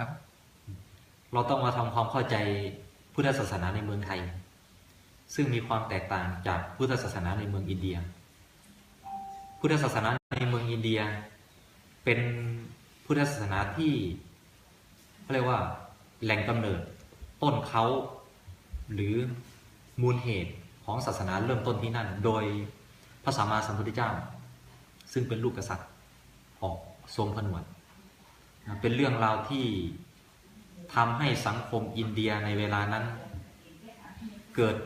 ครับ เราต้องมาทำความเข้าใจพุทธศาสนาในเมืองไทย ซึ่งมีความแตกต่างจากพุทธศาสนาในเมืองอินเดีย พุทธศาสนาในเมืองอินเดีย เป็นพุทธศาสนาที่เขาเรียกว่าแหล่งกำเนิดต้นเขาหรือมูลเหตุของศาสนาเริ่มต้นที่นั่น โดยพระสัมมาสัมพุทธเจ้า ซึ่งเป็นลูกกษัตริย์ออกทรงผนวด เป็นเรื่องราวที่ทำให้สังคมอินเดียในเวลานั้น เกิด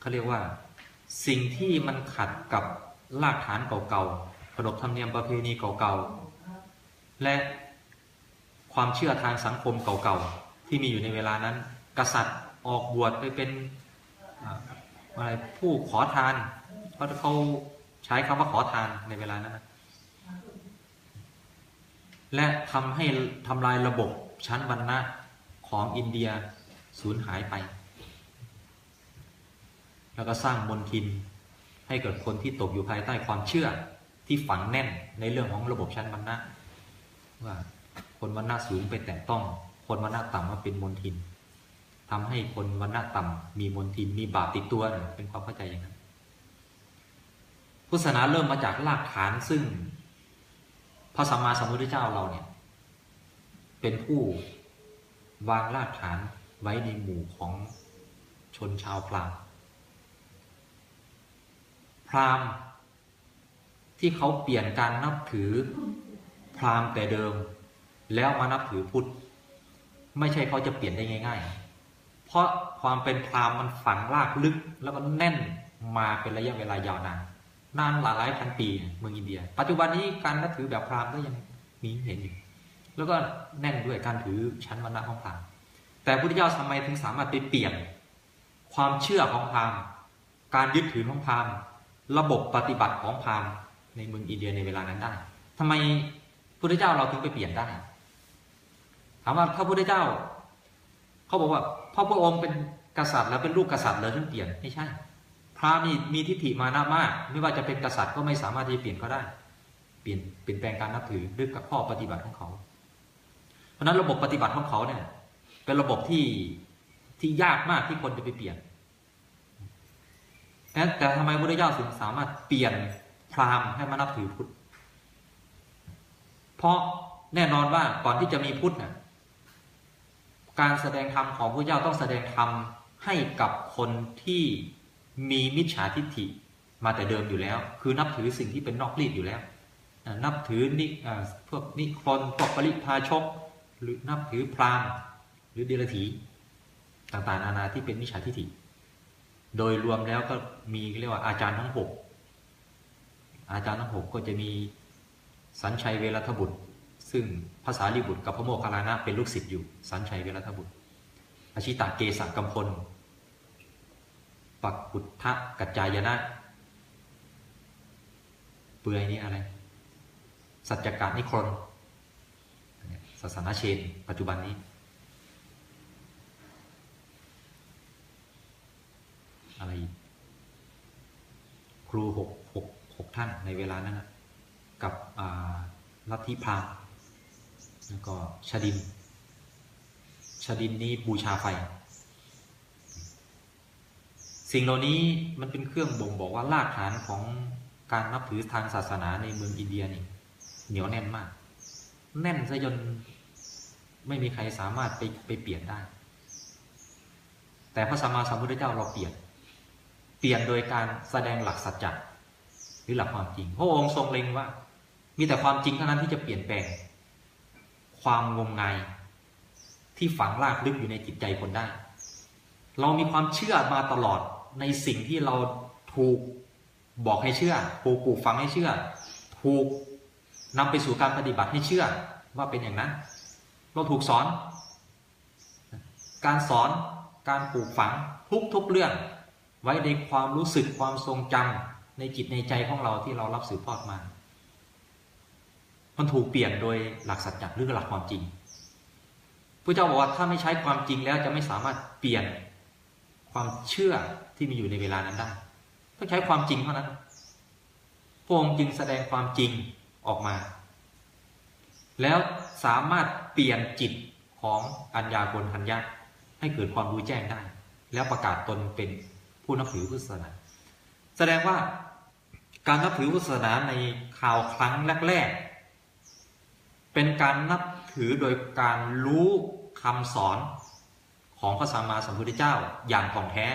เขาเรียกว่า สิ่งที่มันขัดกับรากฐานเก่าๆขนบธรรมเนียมประเพณีเก่าๆและความเชื่อทางสังคมเก่าๆที่มีอยู่ในเวลานั้น กษัตริย์ออกบวชไปเป็นอะไรผู้ขอทานเพราะเขาใช้คำว่าขอทานในเวลานั้นนะ และทำให้ทำลายระบบชั้นวรรณะของอินเดียสูญหายไป แล้วก็สร้างมนทินให้เกิดคนที่ตกอยู่ภายใต้ความเชื่อที่ฝังแน่นในเรื่องของระบบชั้นวรรณะว่าคนวรรณะสูงไปแตะต้อง คนวรรณะต่ำมาเป็นมนทินทำให้คนวรรณะต่ำมีมนทินมีบาปติดตัวเป็นความเข้าใจอย่างนั้นพุทธศาสนาเริ่มมาจากรากฐานซึ่ง ระสัมมาสัมพุทธเจ้าเราเนี่ย เป็นผู้วางรากฐานไว้ในหมู่ของชนชาวพราหมณ์ พราหมณ์ที่เขาเปลี่ยนการนับถือพราหมณ์แต่เดิม แล้วมานับถือพุทธ ไม่ใช่เขาจะเปลี่ยนได้ง่าย ๆ เพราะความเป็นพราหมณ์มันฝังรากลึกแล้วก็แน่นมาเป็นระยะเวลายาวนาน นานหลายหลายพันปีเมืองอินเดีย ปัจจุบันนี้การนับถือแบบพราหมณ์ก็ยังมีเห็นอยู่แล้วก็แน่นด้วยการถือชั้นวรรณะของพราหมณ์แต่พระพุทธเจ้าทำไมถึงสามารถไปเปลี่ยนความเชื่อของพราหมณ์การยึดถือของพราหมณ์ระบบปฏิบัติของพราหมณ์ในเมืองอินเดียในเวลานั้นได้ทำไมพระพุทธเจ้าเราถึงไปเปลี่ยนได้ถามว่าถ้าพระพุทธเจ้า เขาบอกว่าพราะพระองค์เป็นกษัตริย์แล้วเป็นลูกกษัตริย์เลยถึงเปลี่ยนไม่ใช่ พราหมณ์นี่มีทิฏฐิมานะมาก ไม่ว่าจะเป็นกษัตริย์ก็ไม่สามารถที่จะเปลี่ยนเขาได้ เปลี่ยนเปลี่ยนแปลงการนับถือด้วยกับข้อปฏิบัติของเขา เพราะฉะนั้นระบบปฏิบัติของเขาเนี่ยเป็นระบบที่ที่ยากมากที่คนจะไปเปลี่ยนแต่ทำไมพระพุทธเจ้าถึงสามารถเปลี่ยนพราหมณ์ให้มานับถือพุทธ เพราะแน่นอนว่าก่อนที่จะมีพุทธเนี่ยการแสดงธรรมของพระเจ้าต้องแสดงธรรมให้กับคนที่ มีมิจฉาทิฏฐิมาแต่เดิมอยู่แล้ว คือนับถือสิ่งที่เป็นนอกรีดอยู่แล้ว นับถือนิอพวกนิครนพวกปริพาชก หรือนับถือพราหมณ์หรือเดรัจฉีต่างๆ นานาที่เป็นมิจฉาทิฏฐิ โดยรวมแล้วก็มีเรียกว่าอาจารย์ทั้งหกอาจารย์ทั้งหกก็จะมีสัญชัยเวรัทบุตร ซึ่งภาษาลีบุตรกับพระโมคคัลลานะเป็นลูกศิษย์อยู่ สัญชัยเวรัทบุตรอาชิตาเกษกัมพล ปักปุทธกัจจายนะ เปือยนี่อะไร สัจจการนิครนศาสนาเชน ปัจจุบันนี้ อะไร ครูหกหกหกท่านในเวลานั้นนะกับลัทธิพราหมณ์แล้วก็ชาดินชาดินนี้บูชาไฟ สิ่งเหล่านี้มันเป็นเครื่องบ่งบอกว่ารากฐานของการนับถือทางศาสนาในเมืองอินเดียนี่เหนียวแน่นมาก แน่นซะจนไม่มีใครสามารถไปไปเปลี่ยนได้ แต่พระสัมมาสัมพุทธเจ้าเราเปลี่ยน เปลี่ยนโดยการแสดงหลักสัจจะหรือหลักความจริง พระองค์ทรงเล็งว่า มีแต่ความจริงเท่านั้นที่จะเปลี่ยนแปลง ความงมงายที่ฝังรากลึกอยู่ในจิตใจคนได้ เรามีความเชื่อมาตลอด ในสิ่งที่เราถูกบอกให้เชื่อถูกปลูกฝังให้เชื่อ ถูกนำไปสู่การปฏิบัติให้เชื่อว่าเป็นอย่างนั้น เราถูกสอน การสอนการปลูกฝังทุกทุกเรื่อง ไว้ในความรู้สึกความทรงจำในจิตในใจของเราที่เรารับสืบทอดมา มันถูกเปลี่ยนโดยหลักสัจจะหรือหลักความจริงพระเจ้าบอกว่าถ้าไม่ใช้ความจริงแล้วจะไม่สามารถเปลี่ยน ความเชื่อที่มีอยู่ในเวลานั้นได้ต้องใช้ความจริงเท่านั้นพระองค์จึงแสดงความจริงออกมา แล้วสามารถเปลี่ยนจิตของอัญญาโกณทัญญะให้เกิดความรู้แจ้งได้ แล้วประกาศตนเป็นผู้นับถือพุทธศาสนา แสดงว่าการนับถือพุทธศาสนาในข่าวครั้งแรกๆเป็นการนับถือโดยการรู้คำสอน ของพระสัมมาสัมพุทธเจ้าอย่างของแท้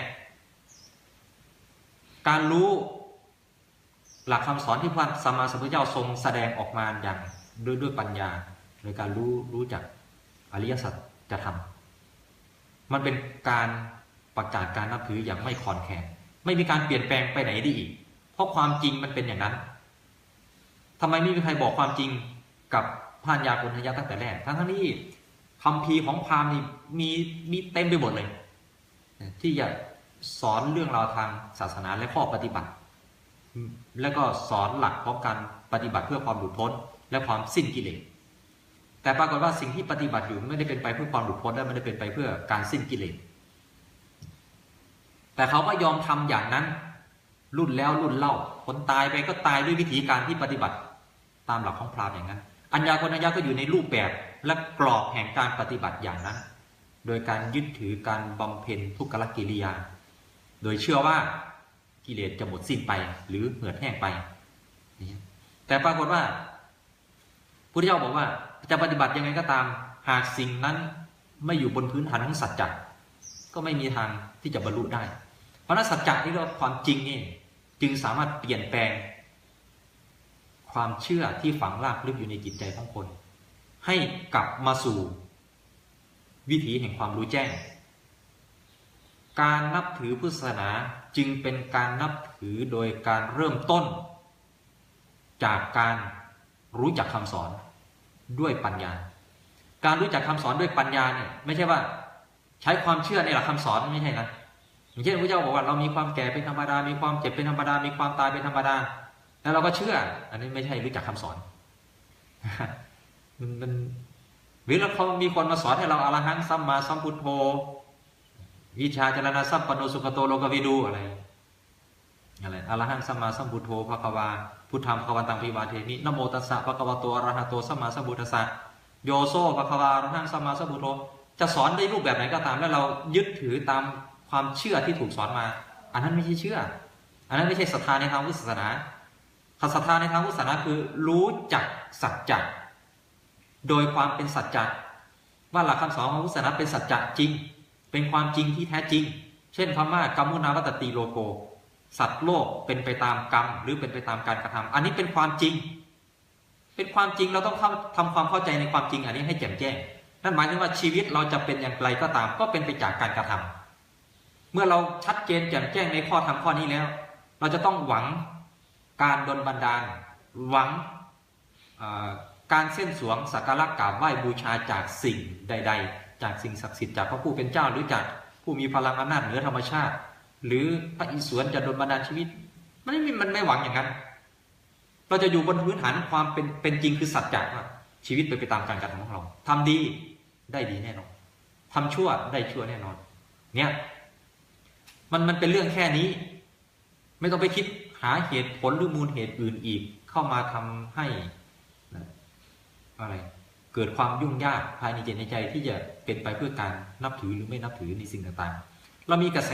การรู้หลักคำสอนที่พระสัมมาสัมพุทธเจ้าทรงแสดงออกมาอย่างด้วยด้วยปัญญาโดยการรู้รู้จักอริยสัจจะทำมันเป็นการประกาศการนับถืออย่างไม่คอนแคลนไม่มีการเปลี่ยนแปลงไปไหนได้อีก เพราะความจริงมันเป็นอย่างนั้นทำไมไม่มีใครบอกความจริงกับพานยากุณทยะตั้งแต่แรก ทั้งทั้งที่ คำพีของพราหมณ์นี่มีมีเต็มไปหมดเลย ที่จะสอนเรื่องราวทางศาสนาและข้อปฏิบัติ แล้วก็สอนหลักของการปฏิบัติเพื่อความหลุดพ้น และความสิ้นกิเลสแต่ปรากฏว่าสิ่งที่ปฏิบัติอยู่ไม่ได้เป็นไปเพื่อความหลุดพ้นและไม่ได้เป็นไปเพื่อการสิ้นกิเลสแต่เขาก็ยอมทำอย่างนั้น รุ่นแล้วรุ่นเล่าคนตายไปก็ตายด้วยวิธีการที่ปฏิบัติ ตามหลักของพราหมณ์อย่างนั้น อัญญาคนัญญาก็อยู่ในรูปแบบและกรอบแห่งการปฏิบัติอย่างนั้น โดยการยึดถือการบำเพ็ญทุกขลกิริยา โดยเชื่อว่ากิเลสจะหมดสิ้นไปหรือเหือดแห้งไป แต่ปรากฏว่าพุทธเจ้าบอกว่าจะปฏิบัติยังไงก็ตาม หากสิ่งนั้นไม่อยู่บนพื้นฐานของสัจจะก็ไม่มีทางที่จะบรรลุได้ เพราะนั้นสัจจะที่เรียกว่าความจริงนี่จึงสามารถเปลี่ยนแปลง ความเชื่อที่ฝังรากลึกอยู่ในจิตใจของคน ให้กลับมาสู่ วิถีแห่งความรู้แจ้ง การนับถือพุทธศาสนาจึงเป็นการนับถือโดยการเริ่มต้น จากการรู้จักคำสอนด้วยปัญญา การรู้จักคำสอนด้วยปัญญาเนี่ยไม่ใช่ว่า ใช้ความเชื่อในหลักคำสอนไม่ใช่นะอย่างเช่นพระเจ้าบอกว่าเรามีความแก่เป็นธรรมดา มีความเจ็บเป็นธรรมดา มีความตายเป็นธรรมดา แล้วเราก็เชื่อ อันนี้ไม่ใช่รู้จักคำสอนมันหรือเราเขามีคนมาสอนให้เราอรหังสัมมาสัมพุทโธวิชาจรณะสัพปโนสุขโตโลกวิดูอะไรอะไรอรหังสัมมาสัมพุทโธภควาพุทธังภควันตังพิวาเทมินโมตัสสะภควโตอรหะโตสัมมาสัมพุทธัสสะโยโซภควาอรหังสัมมาสัมพุทโธจะสอนในรูปแบบไหนก็ตามแล้วเรายึดถือตามความเชื่อที่ถูกสอนมา อันนั้นไม่ใช่เชื่อ อันนั้นไม่ใช่ศรัทธาในทางพุทธศาสนา ศรัทธาในทางพุทธศาสนาคือรู้จักสัจจะโดยความเป็นสัจจะว่าหลักคำสอนของพุทธศาสนาเป็นสัจจะจริง เป็นความจริงที่แท้จริง เช่นคำว่ากรรมุนาวัตติโลโก สัตว์โลกเป็นไปตามกรรม หรือเป็นไปตามการกระทำอันนี้เป็นความจริง เป็นความจริงเราต้องทำความเข้าใจในความจริง อันนี้ให้แจ่มแจ้ง นั่นหมายถึงว่าชีวิตเราจะเป็นอย่างไรก็ตาม ก็เป็นไปจากการกระทำเมื่อเราชัดเจนแจ่มแจ้งในข้อธรรมข้อนี้แล้ว เราจะต้องหวัง การดลบันดาลหวังการเส้นสวงสักการะกราบไหว้บูชาจากสิ่งใด ๆ จากสิ่งศักดิ์สิทธิ์จากพระผู้เป็นเจ้าหรือจากผู้มีพลังอำนาจเหนือธรรมชาติ หรือพระอิศวรจะดลบันดาลชีวิต มันไม่มันไม่หวังอย่างนั้น เราจะอยู่บนพื้นฐานความเป็นเป็นจริงคือสัจจะว่าชีวิตไปไปตามการกระทำของเราทำดีได้ดีแน่นอนทำชั่วได้ชั่วแน่นอน เนี่ย มันมันเป็นเรื่องแค่นี้ ไม่ต้องไปคิดาเหตุผลหรือมูลเหตุอื่นอีกเข้ามาทำให้อะไรเกิดความยุ่งยากภายในจิตในใจที่จะเป็นไปเพื่อการนับถือหรือไม่นับถือในสิ่งต่างๆ เรามีกระแส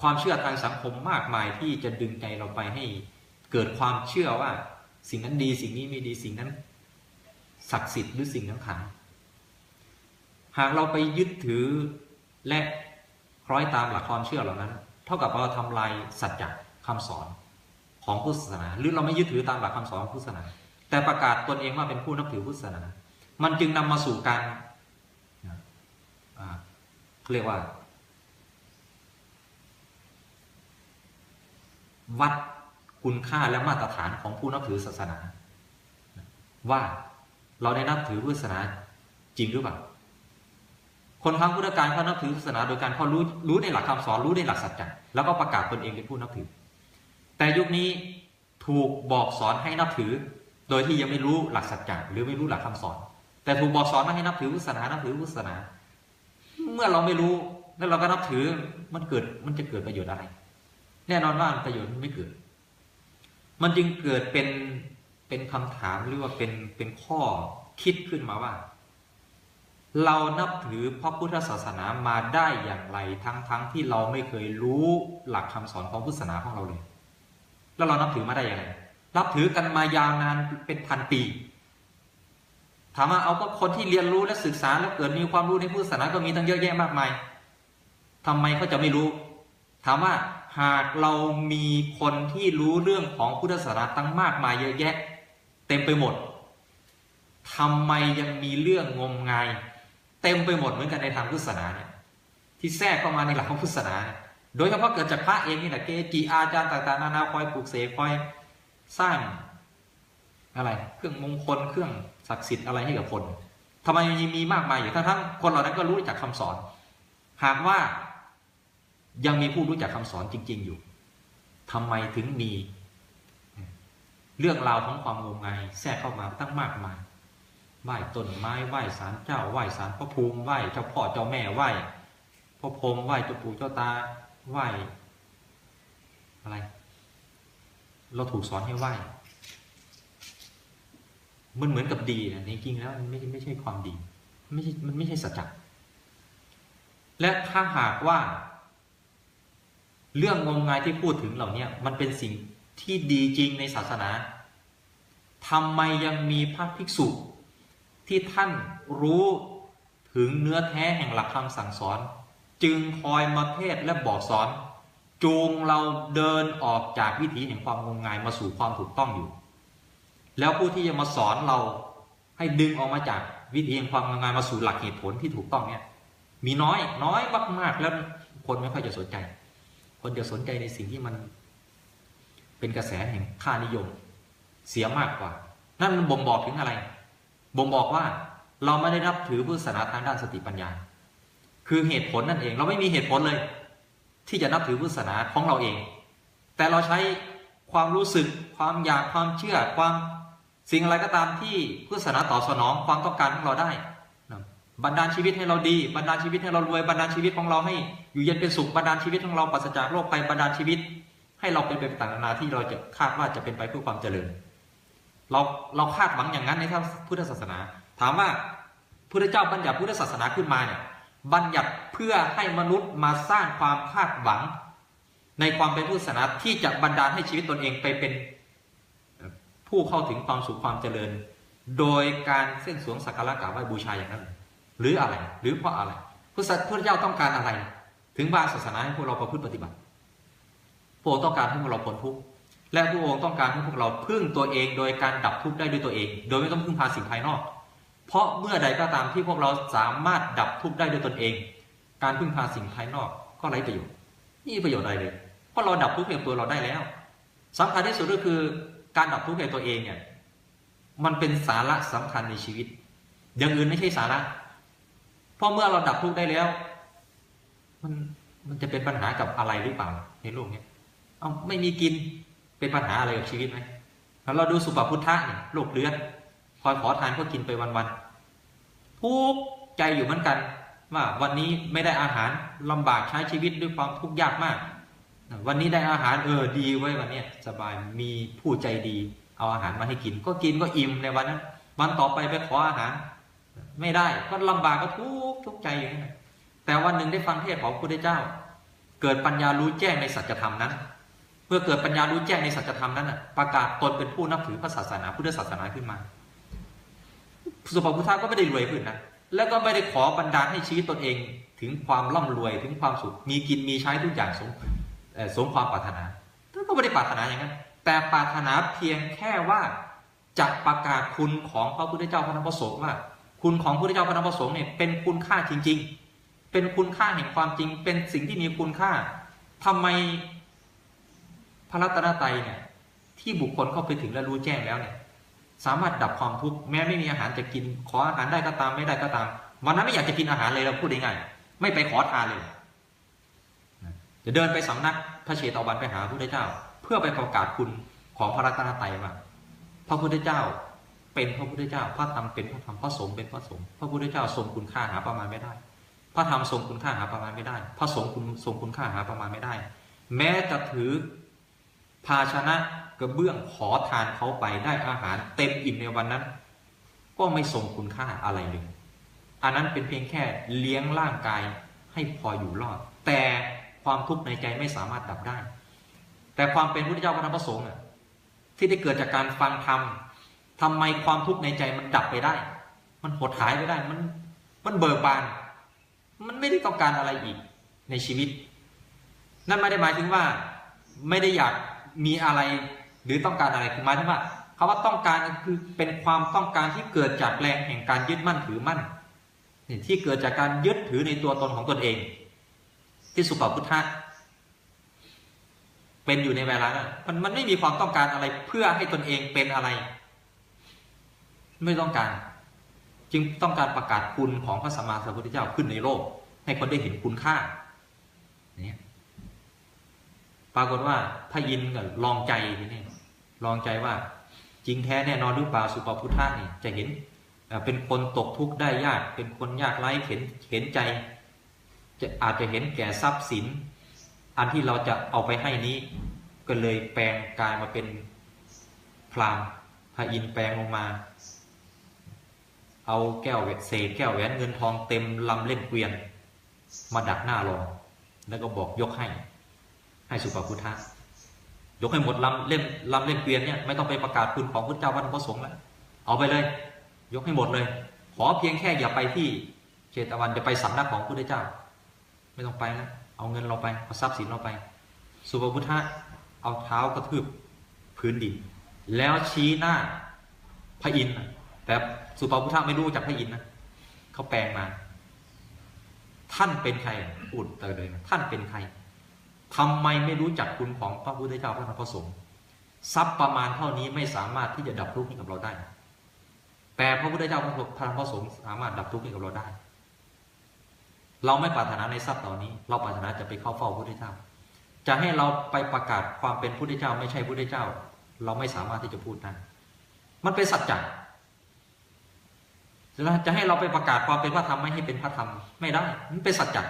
ความเชื่อทางสังคมมากมายที่จะดึงใจเราไปให้เกิดความเชื่อว่า สิ่งนั้นดีสิ่งนี้ไม่ดีสิ่งนั้น ศักดิ์สิทธิ์หรือสิ่งนั้นขังหากเราไปยึดถือและคล้อยตามหลักความเชื่อเหล่านั้น เท่ากับเราทำลายสัจจะ คำสอนของพุทธศาสนา หรือเราไม่ยึดถือตามหลักคำสอนของพุทธศาสนา แต่ประกาศตนเองว่าเป็นผู้นับถือพุทธศาสนา มันจึงนำมาสู่การเรียกว่า วัดคุณค่าและมาตรฐานของผู้นับถือศาสนา ว่าเราได้นับถือพุทธศาสนาจริงหรือเปล่าคนครั้งพุทธกาลเขานับถือศาสนาโดยการเขารู้รู้ในหลักคำสอนรู้ในหลักสัจจะแล้วก็ประกาศตนเองเป็นผู้นับถือ แต่ยุคนี้ถูกบอกสอนให้นับถือ โดยที่ยังไม่รู้หลักสัจจะหรือไม่รู้หลักคำสอน แต่ถูกบอกสอนมาให้นับถือศาสนานับถือศาสนา เมื่อเราไม่รู้แล้วเราก็นับถือมันเกิดมันจะเกิดประโยชน์อะไร แน่นอนว่าประโยชน์ไม่เกิด มันจึงเกิดเป็นเป็นคำถามหรือว่าเป็นเป็นข้อคิดขึ้นมาว่า เรานับถือพระพุทธศาสนามาได้อย่างไรทั้งๆทที่เราไม่เคยรู้หลักคำสอนของพุทธศาสนาของเราเลย แล้วเรานับถือมาได้ย่างไรนับถือกันมายาวนานเป็นพันปี ถามว่าเอาก็คนที่เรียนรู้และศึกษาแล้วเกิดมีความรู้ในพุทธศาสนาก็มีตั้งเยอะแยะมากมายทำไมเขาจะไม่รู้ ถามว่าหากเรามีคนที่รู้เรื่องของพุทธศาสนาตั้งมากมายเยอะแยะ เต็มไปหมดทำไมยังมีเรื่องงมงาย เต็มไปหมดเหมือนกันในทางพุทธศาสนาเนี่ยที่แทรกเข้ามาในหลักของพุทธศาสนาเนี่ย โดยเฉพาะเกิดจากพระเองนี่แหละเกจิอาจารย์ต่างๆนานาคอยปลูกเสกคอยสร้างอะไร เครื่องมงคลเครื่องศักดิ์สิทธิ์อะไรให้กับคนทำไมยังมีมากมายอยู่ทั้งๆคนเหล่านั้นก็รู้จากคำสอน หากว่ายังมีผู้รู้จักคำสอนจริง ๆอยู่ทำไมถึงมี เรื่องราวของความงมงายแทรกเข้ามาตั้งมากมายไหว้ต้นไม้ไหว้ศาลเจ้าไหว้ศาลพระภูมิไหว้เจ้าพ่อเจ้าแม่ไหว้พ่อพรหมไหว้เจ้าปู่เจ้าตา ไหว้อะไร เราถูกสอนให้ไหว้มันเหมือนกับดีนะจริงๆแล้วมันไม่ไม่ใช่ความดีไม่ใช่มันไม่ใช่สัจจ์และถ้าหากว่า เรื่องงมงายที่พูดถึงเหล่านี้มันเป็นสิ่งที่ดีจริงในศาสนาทำไมยังมีพระภิกษุ ที่ท่านรู้ถึงเนื้อแท้แห่งหลักคำสั่งสอน จึงคอยมาเทศและบอกสอน จูงเราเดินออกจากวิถีแห่งความงมงายมาสู่ความถูกต้องอยู่ แล้วผู้ที่จะมาสอนเราให้ดึงออกมาจากวิถีแห่งความงมงายมาสู่หลักเหตุผลที่ถูกต้องเนี่ยมีน้อยน้อยมากๆแล้วคนไม่ค่อยจะสนใจ คนจะสนใจในสิ่งที่มันเป็นกระแสแห่งค่านิยม เสียมากกว่า นั่นบ่งบอกถึงอะไรบ่งบอกว่าเราไม่ได้รับถือพุทธศาสนาทางด้านสติปัญญา คือเหตุผลนั่นเอง เราไม่มีเหตุผลเลย ที่จะนับถือพุทธศาสนาของเราเอง แต่เราใช้ความรู้สึก ความอยากความเชื่อ ความสิ่งอะไรก็ตามที่พุทธศาสนาตอบสนองความต้องการของเราได้บันดาลชีวิตให้เราดีบันดาลชีวิตให้เรารวยบันดาลชีวิตของเราให้อยู่เย็นเป็นสุขบันดาลชีวิตของเราปราศจากโรคไปบันดาลชีวิต ให้เราเป็นไปต่างนานาที่เราจะคาดว่าจะเป็นไปเพื่อความเจริญ เราเราคาดหวังอย่างนั้นในทางพุทธศาสนา ถามว่าพระเจ้าบัญญัติพุทธศาสนาขึ้นมาเนี่ย บัญญัติเพื่อให้มนุษย์มาสร้างความคาดหวัง ในความเป็นพุทธศาสนาที่จะบันดาลให้ชีวิตตนเองไปเป็นผู้เข้าถึงความสุขความเจริญ โดยการเส้นสวงสักการะกราบไหว้บูชาอย่างนั้น หรืออะไร หรือเพราะอะไรพระเจ้าต้องการอะไร ถึงบางศาสนาให้พวกเราประพฤติปฏิบัติพระองค์ต้องการให้พวกเราพ้นทุกข์และพระองค์ต้องการให้พวกเราพึ่งตัวเอง โดยการดับทุกข์ได้ด้วยตัวเอง โดยไม่ต้องพึ่งพาสิ่งภายนอก เพราะเมื่อใดก็ตามที่พวกเราสามารถดับทุกข์ได้ด้วยตนเอง การพึ่งพาสิ่งภายนอกก็ไร้ประโยชน์นี่ประโยชน์อะไรเลย เพราะเราดับทุกข์ในตัวเราได้แล้วสำคัญที่สุดก็คือการดับทุกข์ในตัวเองเนี่ยมันเป็นสาระสำคัญในชีวิต อย่างอื่นไม่ใช่สาระ เพราะเมื่อเราดับทุกข์ได้แล้ว มันมันจะเป็นปัญหากับอะไรหรือเปล่าในโลกนี้เอาไม่มีกินเป็นปัญหาอะไรกับชีวิตไหมแล้วเราดูสุปพุทธะเนี่ยโรคเลือด คอยขอทานก็กินไปวันๆทุกใจอยู่เหมือนกัน ว่าวันนี้ไม่ได้อาหารลำบากใช้ชีวิตด้วยความทุกข์ยากมาก วันนี้ได้อาหารเออดีไว้วันนี้สบายมีผู้ใจดี เอาอาหารมาให้กิน ก็กินก็อิ่มในวันนั้นวันต่อไปไปขออาหาร ไม่ได้ก็ลำบากก็ทุกทุกใจอย่างนั้แต่วันหนึ่งได้ฟังเทศของพระพุทธเจ้า เกิดปัญญารู้แจ้งในสัจธรรมนั้นเมื่อเกิดปัญญารู้แจ้งในสัจธรรมนั้นประกาศตนเป็นผู้นับถือพระศาสนาพุทธศาสนาขึ้นมา สุภาพุทธะก็ไม่ได้รวยขึ้นนะแล้วก็ไม่ได้ขอบันดาลให้ชีวิตตนเอง ถึงความร่ำรวยถึงความสุข มีกินมีใช้ทุกอย่างสมสมความปรารถนาท่านก็ไม่ได้ปรารถนาอย่างนั้น แต่ปรารถนาเพียงแค่ว่าจะประกาศคุณของพระพุทธเจ้าพระธรรมประสงค์ว่า คุณของพระพุทธเจ้าพระธรรมประสงค์เนี่ยเป็นคุณค่าจริง ๆ เป็นคุณค่าแห่งความจริง เป็นสิ่งที่มีคุณค่าทำไมพระรัตนตรัยเนี่ยที่บุคคลเข้าไปถึงและรู้แจ้งแล้วเนี่ย สามารถดับความทุกข์แม้ไม่มีอาหารจะกิน ขออาหารได้ก็ตามไม่ได้ก็ตาม วันนั้นไม่อยากจะกินอาหารเลยเราพูดง่ายๆไม่ไปขอทานเลยจะเดินไปสำนักพระเชตวันไปหาพระพุทธเจ้า เพื่อไปประกาศคุณของพระรัตนตรัยว่าพระพุทธเจ้าเป็นพระพุทธเจ้า พระธรรมเป็นพระธรรมพระสงฆ์เป็นพระสงฆ์พระพุทธเจ้าทรงคุณค่าหาประมาณไม่ได้ พระธรรมทรงคุณค่าหาประมาณไม่ได้ พระสงฆ์คุณทรงคุณค่าหาประมาณไม่ได้ แม้จะถือ ภาชนะกระเบื้องขอทานเขาไปได้อาหารเต็มอิ่มในวันนั้น ก็ไม่ทรงคุณค่าอะไรเลยอันนั้นเป็นเพียงแค่เลี้ยงร่างกายให้พออยู่รอด แต่ความทุกข์ในใจไม่สามารถดับได้ แต่ความเป็นพุทธเจ้าพระธรรมพระสงฆ์ที่ได้เกิดจากการฟังธรรมทำไมความทุกข์ในใจมันดับไปได้ มันหดหายไปได้มันมันเบิกบาน มันไม่ได้ต้องการอะไรอีกในชีวิต นั่นไม่ได้หมายถึงว่าไม่ได้อยาก มีอะไรหรือต้องการอะไรคือหมายถึงว่าคาว่าต้องการคือเป็นความต้องการที่เกิดจากแรงแห่งการยึดมั่นถือมั่นที่เกิดจากการยึดถือในตัวตนของตนเอง ที่สุปพุทธะเป็นอยู่ในเวลานั้นมันมันไม่มีความต้องการอะไรเพื่อให้ตนเองเป็นอะไร ไม่ต้องการ จึงต้องการประกาศคุณของพระสัมมาสัมพุทธเจ้าขึ้นในโลก ให้คนได้เห็นคุณค่า ปรากฏว่าพระยินทร์ก็ลองใจทีนี้ลองใจว่าจริงแท้แน่นอนหรือเปล่าสุปพุทธะนี่จะเห็นเป็นคนตกทุกข์ได้ยาก เป็นคนยากไร้เห็นเห็นใจ จะอาจจะเห็นแก่ทรัพย์สิน อันที่เราจะเอาไปให้นี้ ก็เลยแปลงกายมาเป็นพรามพระอินแปลงลงมา เอาแก้วเศษแก้วแหวนเงินทองเต็มลำเล่มเกวียน มาดักหน้ารองแล้วก็บอกยกให้ ให้สุปพุทธะยกให้หมดลำเล่มลำเล่มเกวียนเนี่ยไม่ต้องไปประกาศคุณของพุทธเจ้าวันพระสงฆ์แล้วเอาไปเลย ยกให้หมดเลย ขอเพียงแค่อย่าไปที่เชตวันจะไปสำนักของพุทธเจ้า ไม่ต้องไปนะเอาเงินเราไปเอาทรัพย์สินเราไป สุปพุทธะเอาเท้ากระทืบพื้นดิน แล้วชี้หน้าพระอินทร์แต่สุปพุทธะไม่รู้จากพระอินทร์นะเขาแปลงมา ท่านเป็นใครพูดแต่เลย ท่านเป็นใคร ทำไมไม่รู้จักคุณของพระพุทธเจ้าพระธรรมพระสงฆ์ทรัพย์ประมาณเท่านี้ไม่สามารถที่จะดับทุกข์ให้กับเราได้ แต่พระพุทธเจ้าพระธรรมพระสงฆ์สามารถดับทุกข์ให้กับเราได้ เราไม่ปรารถนาในทรัพย์เหล่านี้ เราปรารถนาจะไปเข้าเฝ้าพระพุทธเจ้า จะให้เราไปประกาศความเป็นพุทธเจ้าไม่ใช่พุทธเจ้า เราไม่สามารถที่จะพูดได้มันเป็นสัจจะจะให้เราไปประกาศความเป็นพระธรรมไม่ให้เป็นพระธรรมไม่ได้ มันเป็นสัจจะ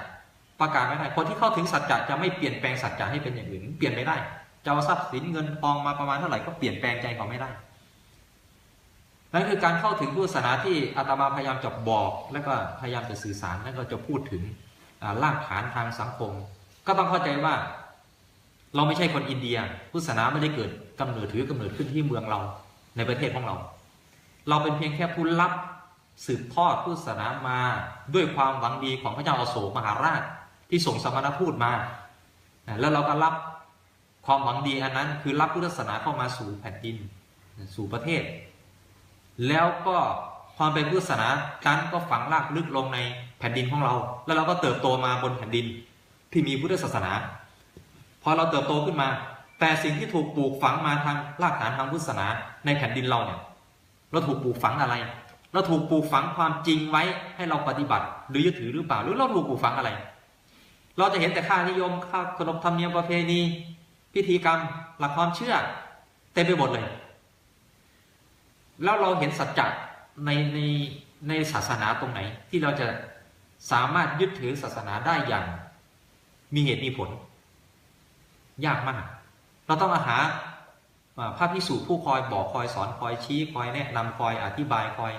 ประกาศไม่ได้คนที่เข้าถึงสัจจะจะไม่เปลี่ยนแปลงสัจจะให้เป็นอย่างอื่นเปลี่ยนไม่ได้จะเอาทรัพย์สินเงินทองมาประมาณเท่าไหร่ก็เปลี่ยนแปลงใจเขาไม่ได้นั่นคือการเข้าถึงพุทธศาสนาที่อาตมาพยายามจะบอก และก็พยายามจะสื่อสารแล้วก็จะพูดถึงรากฐานทางสังคม ก็ต้องเข้าใจว่า เราไม่ใช่คนอินเดียพุทธศาสนาไม่ได้เกิดกำเนิดถือกำเนิดขึ้นที่เมืองเราในประเทศของเรา เราเป็นเพียงแค่ผู้รับสืบทอดพุทธศาสนามาด้วยความหวังดีของพระเจ้าอาโศกมหาราช ที่ส่งสมณพูดมา แล้วเราก็รับความหวังดีอันนั้น คือรับพุทธศาสนาเข้ามาสู่แผ่นดินสู่ประเทศ แล้วก็ความเป็นพุทธศาสนาการก็ฝังรากลึกลงในแผ่นดินของเรา แล้วเราก็เติบโตมาบนแผ่นดินที่มีพุทธศาสนาพอเราเติบโตขึ้นมา แต่สิ่งที่ถูกปลูกฝังมาทางรากฐานทางพุทธศาสนาในแผ่นดินเราเนี่ยเราถูกปลูกฝังอะไร เราถูกปลูกฝังความจริงไว้ให้เราปฏิบัติ หรือยึดถือหรือเปล่าหรือเราถูกปลูกฝังอะไร เราจะเห็นแต่ค่านิยมค่าขนบธรรมเนียมประเพณี พิธีกรรม หลักความเชื่อ เต็มไปหมดเลย แล้วเราเห็นสัจจะในในในศาสนาตรงไหน ที่เราจะสามารถยึดถือศาสนาได้อย่าง มีเหตุมีผล ยากมาก เราต้องอาหาพระพิสุผู้คอยบอกคอยสอนคอยชี้คอยแนะนำคอยอธิบายคอย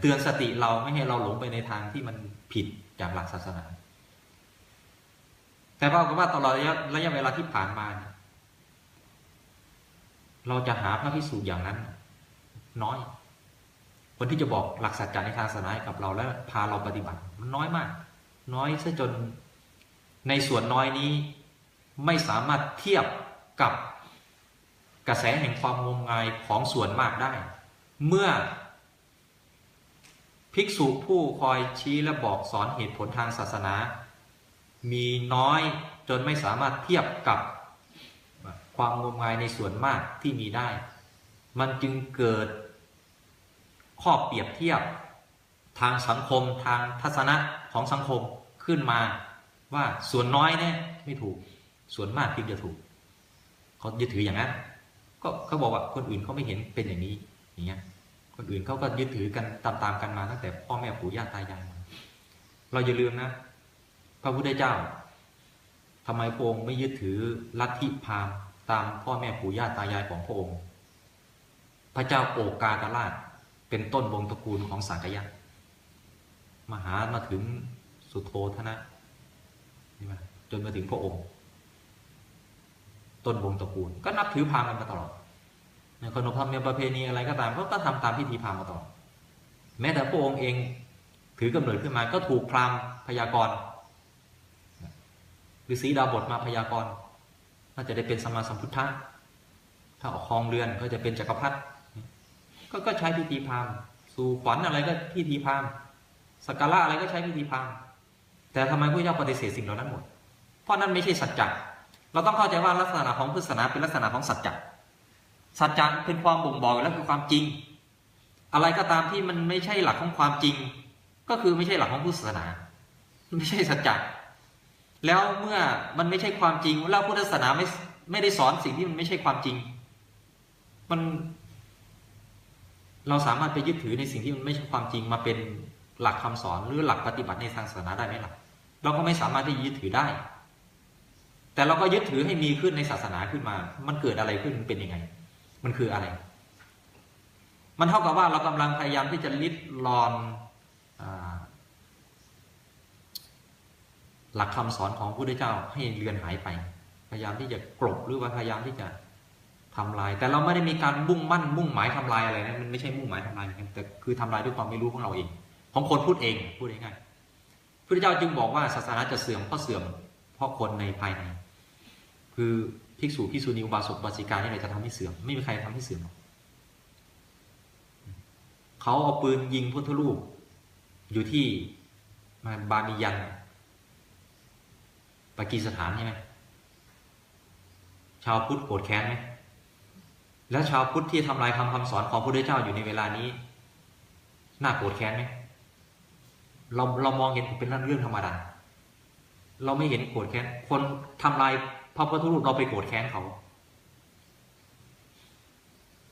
เตือนสติเราไม่ให้เราหลงไปในทางที่มันผิด จากหลักศาสนา แต่ปรากฏว่าตลอดระยะระยะเวลาที่ผ่านมา เราจะหาพระพิสูจน์อย่างนั้น น้อย คนที่จะบอกหลักสัจจะในทางศาสนากับเราแล้วพาเราปฏิบัติ มันน้อยมาก น้อยซะจนในส่วนน้อยนี้ไม่สามารถเทียบกับกระแสแห่งความงมงายของส่วนมากได้ เมื่อ ภิกษุผู้คอยชี้และบอกสอนเหตุผลทางศาสนา มีน้อยจนไม่สามารถเทียบกับความงมงายในส่วนมากที่มีได้ มันจึงเกิดข้อเปรียบเทียบทางสังคมทางทัศนะของสังคมขึ้นมาว่าส่วนน้อยเนี่ยไม่ถูกส่วนมากที่จะถูกเขายึดถืออย่างนั้นก็เขาบอกว่าคนอื่นเขาไม่เห็นเป็นอย่างนี้อย่างเงี้ย คนอื่นเขาก็ยึดถือกันตามๆกันมาตั้งแต่พ่อแม่ปู่ย่าตายายเราอย่าลืมนะ พระพุทธเจ้าทำไมพระองค์ไม่ยึดถือลัทธิพราหมณ์ตามพ่อแม่ปู่ย่าตายายของพระองค์ พระเจ้าโอกากราชเป็นต้นวงตระกูลของสังกยะมาหามาถึงสุโธทนะใช่ไหมจนมาถึงพระองค์ ต้นวงตระกูล ก็นับถือพราหมณ์กันมาตลอด ขนบธรรมเนียมประเพณีอะไรก็ตามเขาก็ทำตามพิธีพราหมณ์มาตลอดแม้แต่พระองค์เองถือกำเนิดขึ้นมาก็ถูกพราหมณ์พยากรณ์ฤาษีดาวบทมาพยากรณ์น่าจะได้เป็นสมมาสัมพุทธะถ้าออกครองเรือนก็จะเป็นจักรพรรดิก็ก็ใช้พิธีพราหมณ์สู่ขวัญอะไรก็พิธีพราหมณ์สักการะอะไรก็ใช้พิธีพราหมณ์แต่ทำไมพระเจ้าปฏิเสธสิ่งเหล่านั้นหมด เพราะนั้นไม่ใช่สัจจะเราต้องเข้าใจว่าลักษณะของพุทธศาสนาเป็นลักษณะของสัจจะ สัจจะเป็นความบ่งบอกและคือความจริง อะไรก็ตามที่มันไม่ใช่หลักของความจริง ก็คือไม่ใช่หลักของพุทธศาสนา ไม่ใช่สัจจะแล้วเมื่อมันไม่ใช่ความจริงแล้วพุทธศาสนาไม่ไม่ได้สอนสิ่งที่มันไม่ใช่ความจริง มันเราสามารถไปยึดถือในสิ่งที่มันไม่ใช่ความจริงมาเป็นหลักคำสอนหรือหลักปฏิบัติในทางศาสนาได้ไหมล่ะ เราก็ไม่สามารถที่จะยึดถือได้ แต่เราก็ยึดถือให้มีขึ้นในศาสนาขึ้นมา มันเกิดอะไรขึ้นเป็นยังไง มันคืออะไร มันเท่ากับว่าเรากำลังพยายามที่จะลิดรอนหลักคำสอนของพระพุทธเจ้าให้เลือนหายไป พยายามที่จะกลบหรือว่าพยายามที่จะทำลาย แต่เราไม่ได้มีการมุ่งมั่น มุ่งหมายทำลายอะไรนะมันไม่ใช่มุ่งหมายทำลายแต่คือทำลายด้วยความไม่รู้ของเราเอง ของคนพูดเองพูดง่ายๆพระเจ้าจึงบอกว่าศาสนาจะเสื่อมเพราะเสื่อมเพราะคนในภายใน คือ ภิกษุภิกษุณีอุบาสกบาสิกานี่แหละจะทำให้เสื่อม ไม่มีใครทำให้เสื่อมเขาเอาปืนยิงพุทธรูป อยู่ที่มาบามียันปากีสถานใช่ไหมชาวพุทธโกรธแค้นไหมแล้วชาวพุทธที่ทำลายคำคำสอนของพระพุทธเจ้าอยู่ในเวลานี้น่าโกรธแค้นไหมเราเรามองเห็นเป็นเรื่องธรรมดาเราไม่เห็นโกรธแค้นคนทำลาย พระพุทธรูปเราไปโกรธแค้นเขา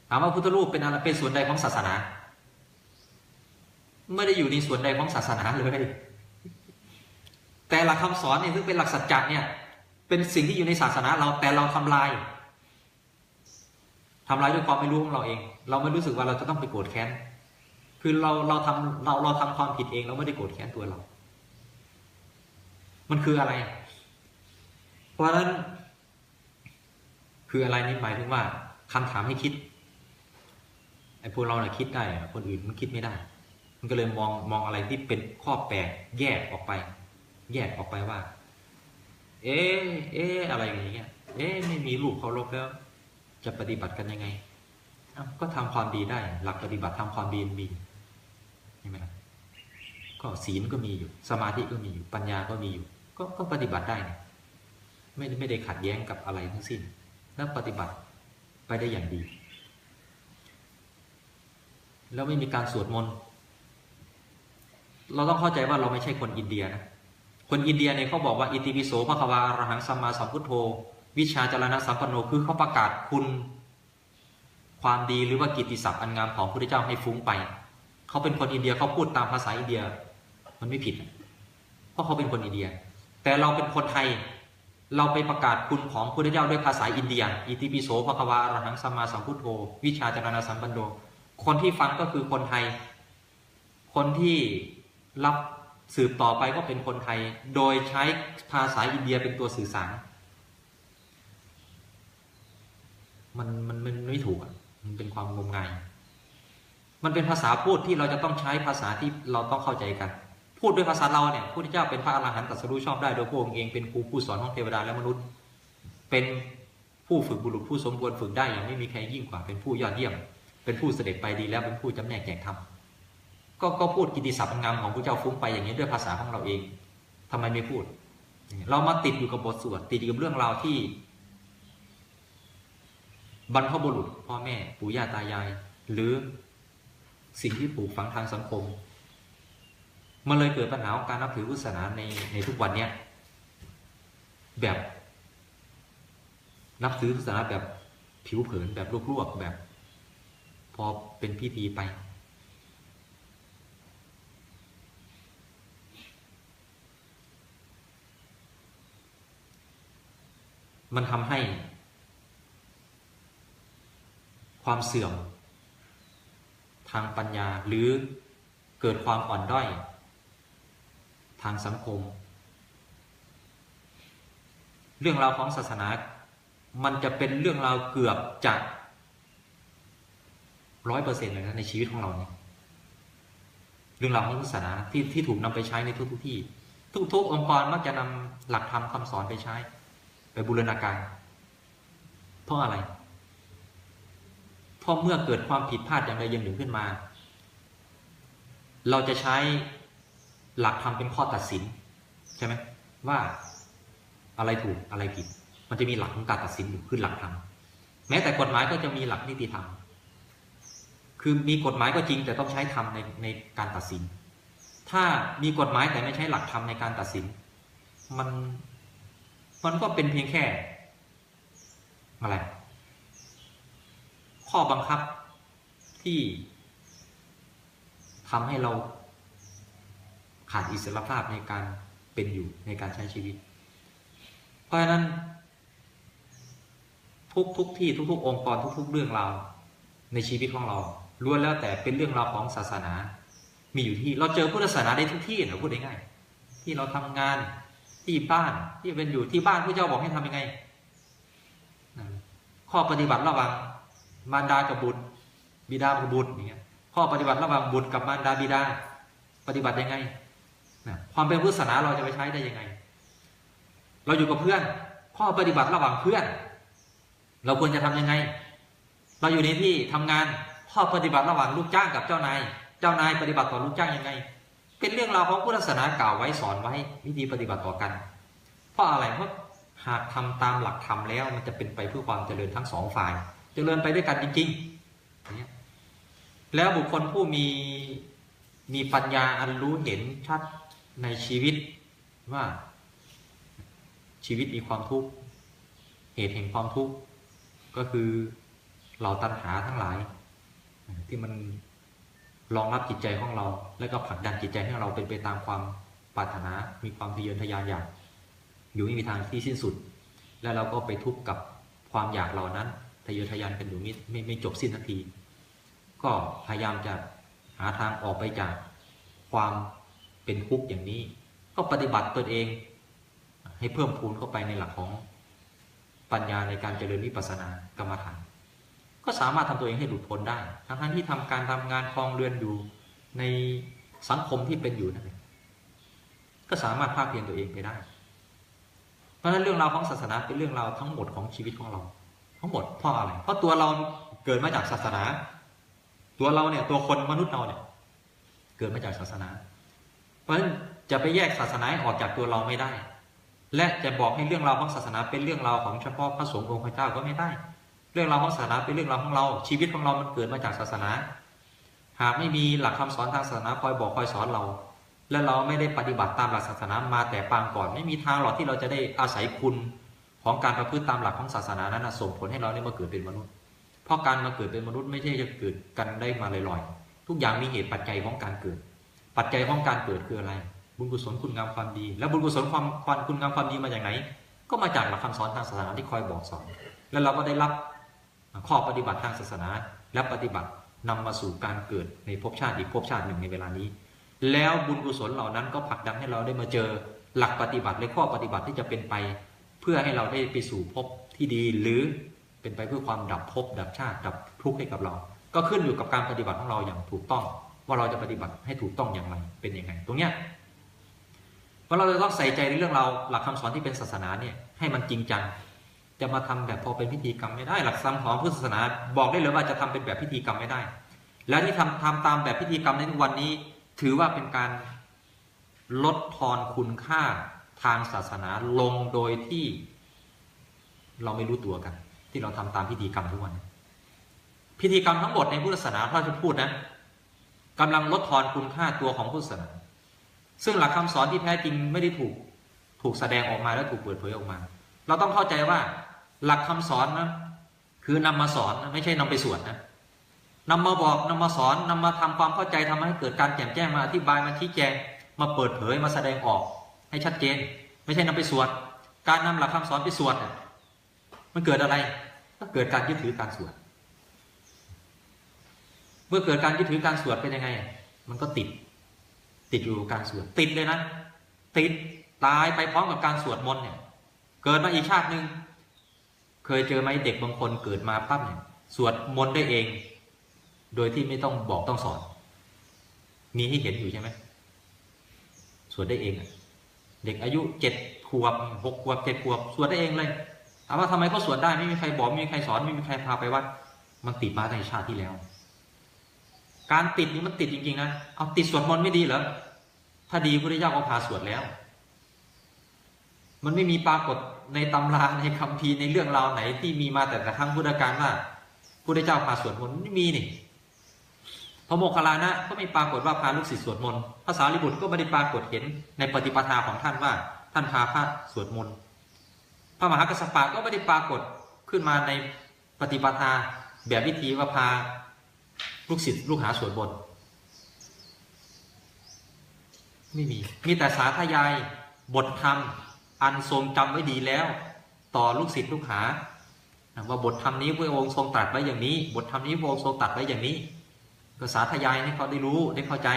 ถามว่าพุทธรูปเป็นอะไรเป็นส่วนใดของศาสนา ไม่ได้อยู่ในส่วนใดของศาสนาเลยแต่หลักคำสอนเนี่ยซึ่งเป็นหลักสัจจะเนี่ย เป็นสิ่งที่อยู่ในศาสนาเราแต่เราทำลายทำลายด้วยความไม่รู้ของเราเอง เราไม่รู้สึกว่าเราจะต้องไปโกรธแค้น คือเราเราทำเราเราทำความผิดเองเราไม่ได้โกรธแค้นตัวเรา มันคืออะไร เพราะฉะนั้น คืออะไรนี่หมายถึงว่าคำถามให้คิดไอ้พวกเราเนี่ยคิดได้คนอื่นมันคิดไม่ได้ มันก็เลยมองมองอะไรที่เป็นข้อแปลกแยกออกไป แยกออกไปว่า เอ๊เอ๊อะไรอย่างเงี้ย เอ๊ไม่มีรูปเคารพแล้ว จะปฏิบัติกันยังไงก็ทำความดีได้ หลักปฏิบัติทำความดีมีใช่ไหมล่ะก็ศีลก็มีอยู่ สมาธิก็มีอยู่ ปัญญาก็มีอยู่ ก็ก็ปฏิบัติได้เนี่ยไม่ไม่ได้ขัดแย้งกับอะไรทั้งสิ้น แล้วปฏิบัติไปได้อย่างดี แล้วไม่มีการสวดมนต์เราต้องเข้าใจว่าเราไม่ใช่คนอินเดียนะคนอินเดียเนี่ยเขาบอกว่าอิติปิโสพระควาอรหังสัมมาสัมพุทโธ วิชาจารณะสัมปันโนคือเขาประกาศคุณ ความดีหรือว่ากิตติศัพท์อันงามของพระพุทธเจ้าให้ฟุ้งไป เขาเป็นคนอินเดียเขาพูดตามภาษาอินเดีย มันไม่ผิด เพราะเขาเป็นคนอินเดีย แต่เราเป็นคนไทย เราไปประกาศคุณของพุทธเจ้าด้วยภาษาอินเดีย อิติปิโสพระควาอรหังสัมมาสัมพุทโธ วิชาจารณะสัมปันโนคนที่ฟังก็คือคนไทย คนที่รับสืบต่อไปก็เป็นคนไทย โดยใช้ภาษาอินเดียเป็นตัวสื่อสาร มันมันมันไม่ถูกอะ มันเป็นความงมงาย มันเป็นภาษาพูดที่เราจะต้องใช้ภาษาที่เราต้องเข้าใจกัน พูดด้วยภาษาเราเนี่ยพระพุทธเจ้าเป็นพระอรหันต์ตรัสรู้ชอบได้โดยพระองค์เองเป็นครูผู้สอนของเทวดาและมนุษย์ เป็นผู้ฝึกบุรุษผู้สมควรฝึกได้อย่างไม่มีใครยิ่งกว่าเป็นผู้ยอดเยี่ยม เป็นผู้เสด็จไปดีแล้วเป็นผู้จำแนกแจกธรรมก็ก็พูดกิติศัพท์งามของพระเจ้าฟุ้งไปอย่างนี้ด้วยภาษาของเราเองทำไมไม่พูด เรามาติดอยู่กับบทสวดติดอยู่กับเรื่องราวที่ บรรพบุรุษพ่อแม่ปู่ย่าตายาย หรือสิ่งที่ปลูกฝังทางสังคม มันเลยเกิดปัญหาของการนับถือพุทธศาสนาในในทุกวันเนี้ยแบบ นับถือพุทธศาสนาแบบผิวเผินแบบลวกๆแบบ พอเป็นพิธีไป มันทำให้ ความเสื่อม ทางปัญญาหรือเกิดความอ่อนด้อย ทางสังคม เรื่องราวของศาสนา มันจะเป็นเรื่องราวเกือบจะร้อยเปอร์เซ็นต์เลยนะในชีวิตของเราเนี่ยเรื่องราวของศาสนาที่ที่ถูกนำไปใช้ในทุกทุกที่ ทุกทุกองค์กรมักจะนำหลักธรรมคำสอนไปใช้ ไปบูรณาการ เพราะอะไรเพราะเมื่อเกิดความผิดพลาดอย่างใดอย่างหนึ่งขึ้นมา เราจะใช้ หลักธรรมเป็นข้อตัดสินใช่ไหมว่าอะไรถูกอะไรผิด มันจะมีหลักของการตัดสินอยู่คือหลักธรรมแม้แต่กฎหมายก็จะมีหลักนิติธรรมคือมีกฎหมายก็จริงแต่ต้องใช้ธรรมในในการตัดสิน ถ้ามีกฎหมายแต่ไม่ใช้หลักธรรมในการตัดสิน มันมันก็เป็นเพียงแค่อะไร ข้อบังคับที่ทำให้เรา ขาดอิสรภาพในการเป็นอยู่ในการใช้ชีวิต เพราะฉะนั้น ทุกทุกที่ทุกๆ องค์กรทุก ๆ เรื่องราวในชีวิตของเราล้วนแล้วแต่เป็นเรื่องราวของศาสนา มีอยู่ที่เราเจอพุทธศาสนาได้ทุกที่นะพูดง่ายๆที่เราทำงานที่บ้านที่เป็นอยู่ที่บ้านพระเจ้าบอกให้ทำยังไง ข้อปฏิบัติระหว่างมารดากับบุตร บิดากับบุตรอย่างเงี้ยข้อปฏิบัติระหว่างบุตรกับมารดาบิดา ปฏิบัติยังไง นะความเป็นพุทธศาสนาเราจะไปใช้ได้ยังไง เราอยู่กับเพื่อน ข้อปฏิบัติระหว่างเพื่อน เราควรจะทํำยังไง เราอยู่ในที่ทำงานข้อปฏิบัติระหว่างลูกจ้างกับเจ้านาย เจ้านายปฏิบัติต่อลูกจ้างยังไง เป็นเรื่องราวของพุทธศาสนากล่าวไว้สอนไว้ วิธีปฏิบัติต่อกัน เพราะอะไรเพราะหากทำตามหลักธรรมแล้ว มันจะเป็นไปเพื่อความเจริญทั้งสองฝ่าย เจริญไปด้วยกันจริงๆแล้วบุคคลผู้มีมีปัญญาอันรู้เห็นชัด ในชีวิตว่าชีวิตมีความทุกข์เหตุแห่งความทุกข์ก็คือเหล่าตัณหาทั้งหลาย ที่มันรองรับจิตใจของเรา และก็ผลักดันจิตใจให้เราเป็นไปตามความปรารถนา มีความทะเยอทะยานอยาก อยู่ไม่มีทางที่สิ้นสุด แล้วเราก็ไปทุกข์กับความอยากเหล่านั้นทะเยอทะยานกันอยู่ไม่ไม่ไม่จบสิ้นทันที ก็พยายามจะหาทางออกไปจากความ เป็นทุกข์อย่างนี้ ก็ปฏิบัติตนเอง ให้เพิ่มพูนเข้าไปในหลักของปัญญาในการเจริญวิปัสสนากรรมฐาน ก็สามารถทำตัวเองให้หลุดพ้นได้ ทั้งที่ทำการทำงานคลองเรือนอยู่ในสังคมที่เป็นอยู่นั่นเองก็สามารถภาคเพียรตัวเองไปได้ เพราะฉะนั้นเรื่องราวของศาสนาเป็นเรื่องราวทั้งหมดของชีวิตของเรา ทั้งหมดเพราะอะไร เพราะตัวเราเกิดมาจากศาสนา ตัวเราเนี่ยตัวคนมนุษย์เราเนี่ย เกิดมาจากศาสนา เพราะฉะนั้นจะไปแยกศาสนาออกจากตัวเราไม่ได้ และจะบอกให้เรื่องราวของศาสนาเป็นเรื่องราวของเฉพาะพระสงฆ์องค์พระเจ้าก็ไม่ได้ เรื่องราวของศาสนาเป็นเรื่องราวของเรา ชีวิตของเรามันเกิดมาจากศาสนา หากไม่มีหลักคำสอนทางศาสนาคอยบอกคอยสอนเรา และเราไม่ได้ปฏิบัติตามหลักศาสนามาแต่ปางก่อน ไม่มีทางหรอกที่เราจะได้อาศัยคุณของการประพฤติตามหลักของศาสนานั้นส่งผลให้เราได้มาเกิดเป็นมนุษย์ เพราะการมาเกิดเป็นมนุษย์ไม่ใช่จะเกิดกันได้มาลอยๆทุกอย่างมีเหตุปัจจัยของการเกิด ปัจจัยของการเกิดคืออะไร บุญกุศลคุณงามความดี แล้วบุญกุศลความความคุณงามความดีมาจากไหน ก็มาจากหลักคำสอนทางศาสนาที่คอยบอกสอน แล้วเราก็ได้รับข้อปฏิบัติทางศาสนา และปฏิบัตินำมาสู่การเกิดในภพชาติอีกภพชาติหนึ่งในเวลานี้ แล้วบุญกุศลเหล่านั้นก็ผลักดันให้เราได้มาเจอหลักปฏิบัติและข้อปฏิบัติที่จะเป็นไป เพื่อให้เราได้ไปสู่ภพที่ดีหรือเป็นไปเพื่อความดับภพดับชาติดับทุกข์ให้กับเรา ก็ขึ้นอยู่กับการปฏิบัติของเราอย่างถูกต้อง ว่าเราจะปฏิบัติให้ถูกต้องอย่างไรเป็นยังไง ตรงเนี้ยว่าเราจะต้องใส่ใจในเรื่องเราหลักคำสอนที่เป็นศาสนาเนี่ยให้มันจริงจังจะมาทำแบบพอเป็นพิธีกรรมไม่ได้ หลักธรรมของพุทธศาสนา บอกได้เลยว่าจะทำเป็นแบบพิธีกรรมไม่ได้ แล้วที่ทำทำตามแบบพิธีกรรมในทุกวันนี้ ถือว่าเป็นการลดทอนคุณค่าทางศาสนาลงโดยที่เราไม่รู้ตัวกัน ที่เราทำตามพิธีกรรมทุกวัน พิธีกรรมทั้งหมดในพุทธศาสนาถ้าจะพูดนะ กำลังลดทอนคุณค่าตัวของพุทธศาสนาซึ่งหลักคำสอนที่แท้จริงไม่ได้ถูกถูกแสดงออกมาและถูกเปิดเผยออกมา เราต้องเข้าใจว่าหลักคำสอนนะคือนำมาสอนนะไม่ใช่นำไปสวดนะนำมาบอกนำมาสอนนำมาทำความเข้าใจทำให้เกิดการแจ่มแจ้งมาอธิบายมาชี้แจง มาเปิดเผยมาแสดงออก ให้ชัดเจน ไม่ใช่นำไปสวด การนำหลักคำสอนไปสวดมันเกิดอะไร ก็เกิดการยึดถือการสวด เมื่อเกิดการยึดถือการสวดเป็นยังไง มันก็ติด ติดอยู่การสวดติดเลยนะ ติดตายไปพร้อมกับการสวดมนต์เนี่ย เกิดมาอีกชาติหนึ่งเคยเจอไหมเด็กบางคนเกิดมาปั๊บเนี่ยสวดมนต์ได้เอง โดยที่ไม่ต้องบอกต้องสอน มีให้เห็นอยู่ใช่ไหมสวดได้เองอะเด็กอายุเจ็ดขวบหกขวบเจ็ดขวบสวดได้เองเลยถามว่าทำไมเขาสวดได้ไม่มีใครบอกไม่มีใครสอนไม่มีใครพาไปวัดมันติดมาในชาติที่แล้ว การติดนี่มันติดจริงๆนะเอาติดสวดมนต์ไม่ดีเหรอถ้าดีพระพุทธเจ้าก็พาสวดแล้ว มันไม่มีปรากฏในตำราในคัมภีร์ในเรื่องราวไหนที่มีมาแต่แต่ครั้งพุทธกาลว่าพุทธเจ้าพาสวดมนต์ไม่มีนี่พระโมคคัลลานะก็ไม่ปรากฏว่าพาลูกศิษย์สวดมนต์ภาษาลิบุตรก็ไม่ได้ปรากฏเห็นในปฏิปทาของท่านว่า ท่านพาพระสวดมนต์พระมหากัสสปะก็ไม่ได้ปรากฏขึ้นมาในปฏิปทาแบบวิธีว่าพา ลูกศิษย์ลูกหาสวดมนต์ไม่มี มีแต่สาธยาย บทธรรม อันทรงจำไว้ดีแล้ว ต่อลูกศิษย์ลูกหาว่าบทธรรมนี้พระองค์ทรงตรัสไว้อย่างนี้ บทธรรมนี้พระองค์ทรงตรัสไว้อย่างนี้ก็สาธยายให้เขาได้รู้ได้เข้าใจ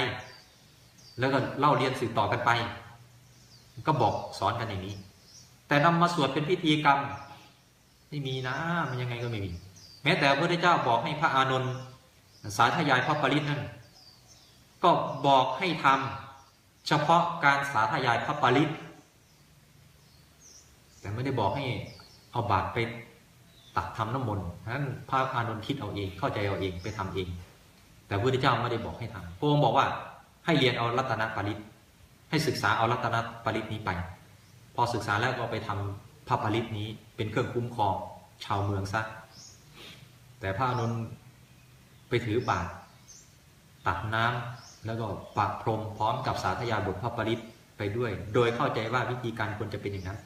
แล้วก็เล่าเรียนสืบต่อกันไป ก็บอกสอนกันอย่างนี้ แต่นำมาสวดเป็นพิธีกรรมไม่มีนะ มันยังไงก็ไม่มี แม้แต่พระพุทธเจ้าบอกให้พระอานนท์ สาธยายพระปริตนั่นก็บอกให้ทำเฉพาะการสาธยายพระปริตแต่ไม่ได้บอกให้เอาบาตรไปตักทำน้ำมนต์นั้นพระอานนท์คิดเอาเองเข้าใจเอาเองไปทำเอง แต่พระพุทธเจ้าไม่ได้บอกให้ทำพระองค์บอกว่าให้เรียนเอารัตนปริตให้ศึกษาเอารัตนปริตนี้ไป พอศึกษาแล้วก็ไปทำพระปริตนี้เป็นเครื่องคุ้มครองชาวเมืองซะแต่พระอานนท์ ไปถือบาตรตักน้ำแล้วก็ปากพรมพร้อมกับสาธยาบทพระปริตไปด้วย โดยเข้าใจว่าวิธีการควรจะเป็นอย่างนั้น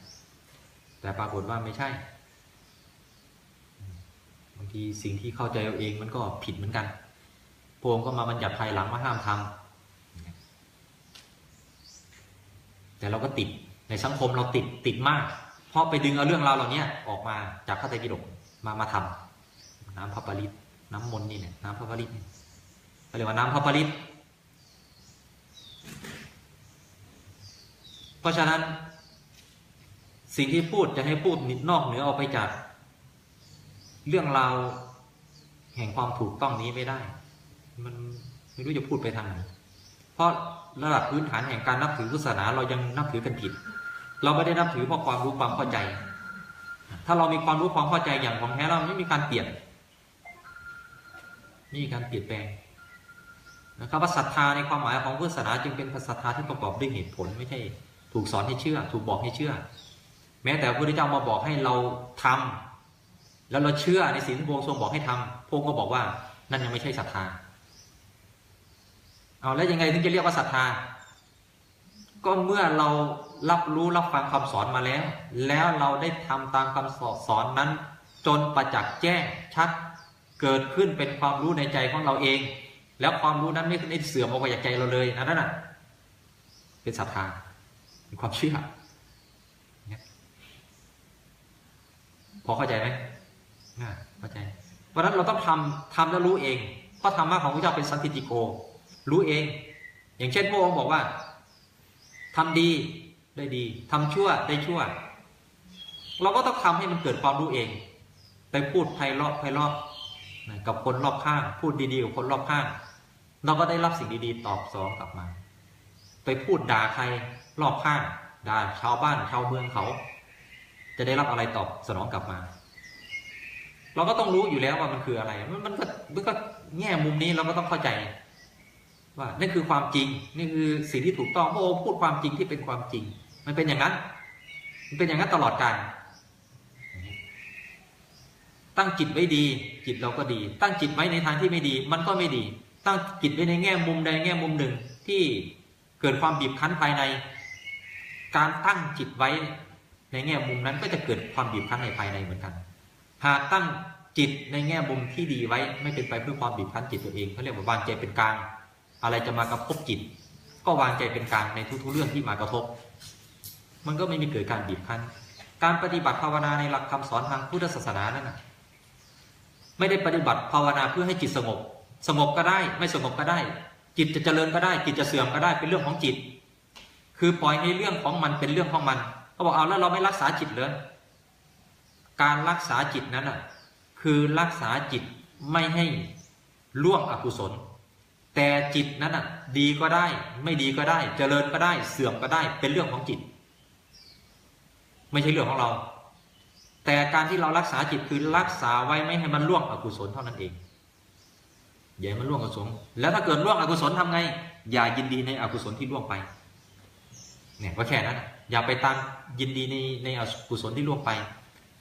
แต่ปรากฏว่าไม่ใช่บางทีสิ่งที่เข้าใจเอาเองมันก็ผิดเหมือนกันพระองค์ก็มาบัญญัติภายหลังว่าห้ามทำแต่เราก็ติดในสังคมเราติดติดมาก เพราะไปดึงเอาเรื่องราวเหล่านี้ออกมาจากพระไตรปิฎกมามาทำน้ำพระปริต น้ำมนต์นี่เนี่ยน้ำพระปริตเนี่ยเขาเรียกว่าน้ำพระปริตเพราะฉะนั้น สิ่งที่พูดจะให้พูดนอกเหนือออกไปจาก เรื่องราวแห่งความถูกต้องนี้ไม่ได้ มันไม่รู้จะพูดไปทางไหนเพราะระดับพื้นฐานแห่งการนับถือศาสนาเรายังนับถือกันผิด เราไม่ได้นับถือเพราะความรู้ความเข้าใจ ถ้าเรามีความรู้ความเข้าใจอย่างของแท้เราไม่มีการเปลี่ยน ไม่การเปลี่ยนแปลงนะครับว่าศรัทธาในความหมายของพุทธศาสนาจึงเป็นศรัทธาที่ประกอบด้วยเหตุผลไม่ใช่ ถูกสอนให้เชื่อ ถูกบอกให้เชื่อ แม้แต่พระพุทธเจ้ามาบอกให้เราทำแล้วเราเชื่อในสิ่งที่พระองค์ทรงบอกให้ทำพระองค์ก็บอกว่านั่นยังไม่ใช่ศรัทธาเอาแล้วยังไงถึงจะเรียกว่าศรัทธา ก็เมื่อเรารับรู้รับฟังคำสอนมาแล้ว แล้วเราได้ทำตามคำสอนนั้น จนประจักษ์แจ้งชัด เกิดขึ้นเป็นความรู้ในใจของเราเอง แล้วความรู้นั้นไม่ได้เสื่อมออกไปจากใจเราเลยนั่นน่ะเป็นศรัทธาเป็นความเชื่อพอเข้าใจไหมเข้าใจเพราะนั้นเราต้องทำทำแล้วรู้เองเพราะธรรมะของพระเจ้าเป็นสันติโก รู้เอง อย่างเช่นพระองค์บอกว่าทำดีได้ดีทำชั่วได้ชั่ว เราก็ต้องทำให้มันเกิดความรู้เอง ไปพูดไพเราะไพเราะ กับคนรอบข้าง พูดดีๆกับคนรอบข้าง เราก็ได้รับสิ่งดีๆ ตอบสองกลับมา ไปพูดด่าใครรอบข้างด่าชาวบ้านชาวเมืองเขา จะได้รับอะไรตอบสนองกลับมา เราก็ต้องรู้อยู่แล้วว่ามันคืออะไร มันมันก็มันก็แง่มุมนี้เราก็ต้องเข้าใจ ว่านี่คือความจริง นี่คือสิ่งที่ถูกต้องพระองค์พูดความจริงที่เป็นความจริง มันเป็นอย่างนั้น มันเป็นอย่างนั้นตลอดกาล ตั้งจิตไว้ดี จิตเราก็ดี ตั้งจิตไว้ในทางที่ไม่ดี มันก็ไม่ดี ตั้งจิตไว้ในแง่มุมใดแง่มุมหนึ่งที่เกิดความบีบคั้นภายใน การตั้งจิตไว้ในแง่มุมนั้นก็จะเกิดความบีบคั้นในภายในเหมือนกัน หากตั้งจิตในแง่มุมที่ดีไว้ไม่เป็นไปเพื่อความบีบคั้นจิตตัวเองเขาเรียกว่าวางใจเป็นกลาง อะไรจะมากระทบจิต ก็วางใจเป็นกลางในทุกๆเรื่องที่มากระทบ มันก็ไม่มีเกิดการบีบคั้น การปฏิบัติภาวนาในหลักคำสอนทางพุทธศาสนานั่นนะ ไม่ได้ปฏิบัติภาวนาเพื่อให้จิตสงบ สงบก็ได้ ไม่สงบก็ได้ จิตจะเจริญก็ได้ จิตจะเสื่อมก็ได้เป็นเรื่องของจิต คือปล่อยให้เรื่องของมันเป็นเรื่องของมันเขาบอกเอาแล้วเราไม่รักษาจิตเลยการรักษาจิตนั้นอะคือรักษาจิตไม่ให้ล่วงอกุศล แต่จิตนั้นอะดีก็ได้ ไม่ดีก็ได้ เจริญก็ได้ เสื่อมก็ได้เป็นเรื่องของจิต ไม่ใช่เรื่องของเรา แต่การที่เรารักษาจิตคือรักษาไว้ไม่ให้มันล่วงอกุศลเท่านั้นเอง อย่าให้มันล่วงอกุศล แล้วถ้าเกิดล่วงอกุศลทำไง อย่ายินดีในอกุศลที่ล่วงไป เนี่ยก็แค่นั้น อย่าไปตามยินดีในในอกุศลที่ล่วงไป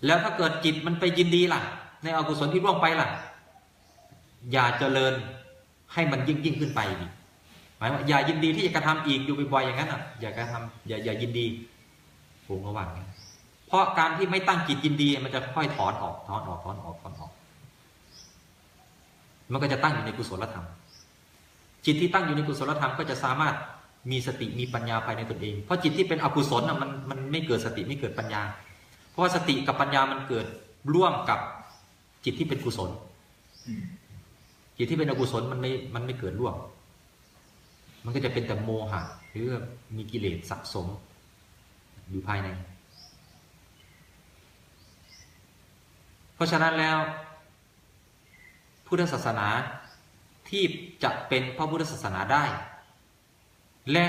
แล้วถ้าเกิดจิตมันไปยินดีล่ะ ในอกุศลที่ล่วงไปล่ะ อย่าเจริญให้มันยิ่งยิ่งขึ้นไปอีกหมายว่าอย่ายินดีที่จะกระทำอีกอยู่บ่อยๆอย่างนั้นอะ อย่ากระทำอย่าอย่ายินดีผมก็ว่าง ราะการที่ไม่ตั้งจิตยินดี มันจะค่อยถอนออกถอนออกถอนออกถอนออก มันก็จะตั้งอยู่ในกุศลธรรม จิตที่ตั้งอยู่ในกุศลธรรมก็จะสามารถมีสติมีปัญญาภายในตนเอง เพราะจิตที่เป็นอกุศลมันมันไม่เกิดสติไม่เกิดปัญญา เพราะสติกับปัญญามันเกิดร่วมกับจิตที่เป็นกุศล จิตที่เป็นอกุศลมันไม่ มันไม่เกิดร่วม มันก็จะเป็นแต่โมหะหรือมีกิเลสสะสมอยู่ภายใน เพ ราะฉะนั้นแล้วพุทธศาสนาที่จะเป็นพระพุทธศาสนาได้ และ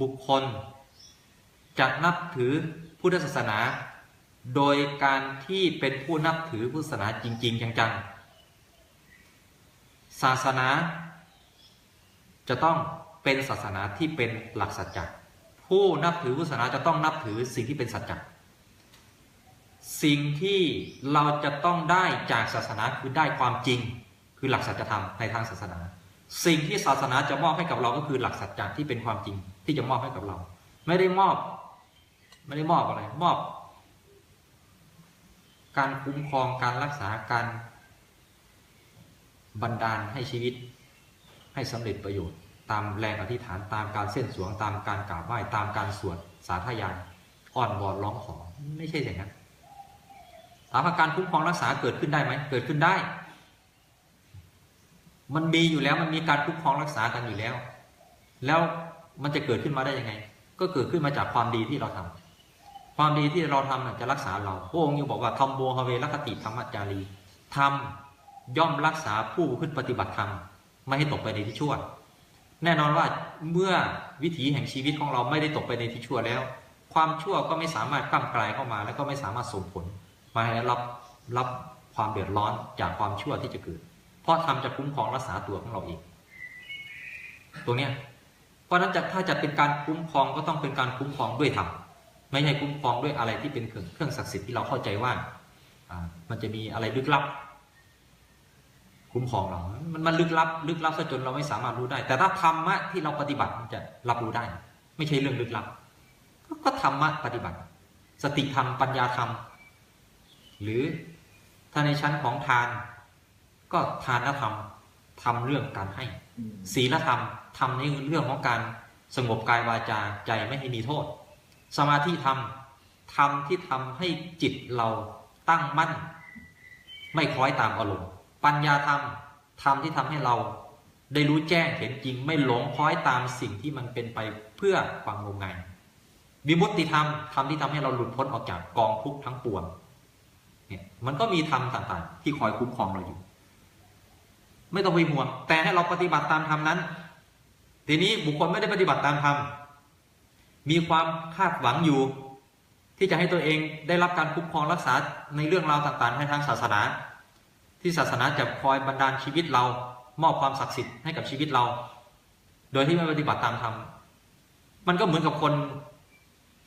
บุคคลจะนับถือพุทธศาสนา โดยการที่เป็นผู้นับถือพุทธศาสนาจริง ๆ จังๆ ศาสนา จะต้องเป็นศาสนาที่เป็นหลักสัจจะผู้นับถือพุทธศาสนาจะต้องนับถือสิ่งที่เป็นสัจจะ สิ่งที่เราจะต้องได้จากศาสนาคือได้ความจริง คือหลักสัจธรรมในทางศาสนา สิ่งที่ศาสนาจะมอบให้กับเราก็คือหลักสัจจะที่เป็นความจริงที่จะมอบให้กับเรา ไม่ได้มอบ ไม่ได้มอบอะไร มอบ การคุ้มครองการรักษาการบันดาลให้ชีวิต ให้สำเร็จประโยชน์ ตามแรงอธิษฐานตามการเส้นสวงตามการกราบไหว้ตามการสวดสาธยายอ้อนวอนร้องขอไม่ใช่อย่างนั้น ถามว่าการคุ้มครองรักษาเกิดขึ้นได้ไหมเกิดขึ้นได้ มันมีอยู่แล้วมันมีการคุ้มครองรักษากันอยู่แล้ว แล้วมันจะเกิดขึ้นมาได้ยังไง ก็เกิดขึ้นมาจากความดีที่เราทำความดีที่เราทำจะรักษาเราพระองค์ยังบอกว่าทำโมฮเวรคติธรรมจารีทำย่อมรักษาผู้ขึ้นปฏิบัติธรรมไม่ให้ตกไปในที่ชั่ว แน่นอนว่าเมื่อวิถีแห่งชีวิตของเราไม่ได้ตกไปในที่ชั่วแล้ว ความชั่วก็ไม่สามารถกล้ำกลายเข้ามา และก็ไม่สามารถส่งผล มาให้รับรับความเดือดร้อนจากความชั่วที่จะเกิด เพราะทำจะคุ้มครองรักษาตัวของเราเองตรงเนี้ยเพราะนั้นจะถ้าจะเป็นการคุ้มครองก็ต้องเป็นการคุ้มครองด้วยธรรมไม่ใช่คุ้มครองด้วยอะไรที่เป็นเครื่องเครื่องศักดิ์สิทธิ์ที่เราเข้าใจว่าอ่ามันจะมีอะไรลึกลับ คุ้มครองเรา มันมันลึกลับ ลึกลับซะจนเราไม่สามารถรู้ได้ แต่ถ้าธรรมะที่เราปฏิบัติมันจะรับรู้ได้ ไม่ใช่เรื่องลึกลับ ก็ธรรมะปฏิบัติ สติธรรมปัญญาธรรม หรือถ้าในชั้นของทาน ก็ทานธรรมทำเรื่องการให้ศีลธรรมทำในเรื่องของการสงบกายวาจาใจไม่ให้มีโทษ สมาธิธรรมทำที่ทำให้จิตเราตั้งมั่น ไม่คล้อยตามอารมณ์ปัญญาธรรมธรรมที่ทำให้เราได้รู้แจ้งเห็นจริงไม่หลงคล้อยตามสิ่งที่มันเป็นไปเพื่อความงมงายวิมุตติธรรมธรรมที่ทำให้เราหลุดพ้นออกจากกองทุกข์ทั้งปวง เนี่ยมันก็มีธรรมต่างๆ ที่คอยคุ้มครองเราอยู่ ไม่ต้องไปห่วงแต่ให้เราปฏิบัติตามธรรมนั้น ทีนี้บุคคลไม่ได้ปฏิบัติตามธรรมมีความคาดหวังอยู่ ที่จะให้ตัวเองได้รับการคุ้มครองรักษาในเรื่องราวต่างๆให้ทางศาสนา ที่ศาสนาจะคอยบันดาลชีวิตเรา มอบความศักดิ์สิทธิ์ให้กับชีวิตเรา โดยที่ไม่ปฏิบัติตามธรรมมันก็เหมือนกับคน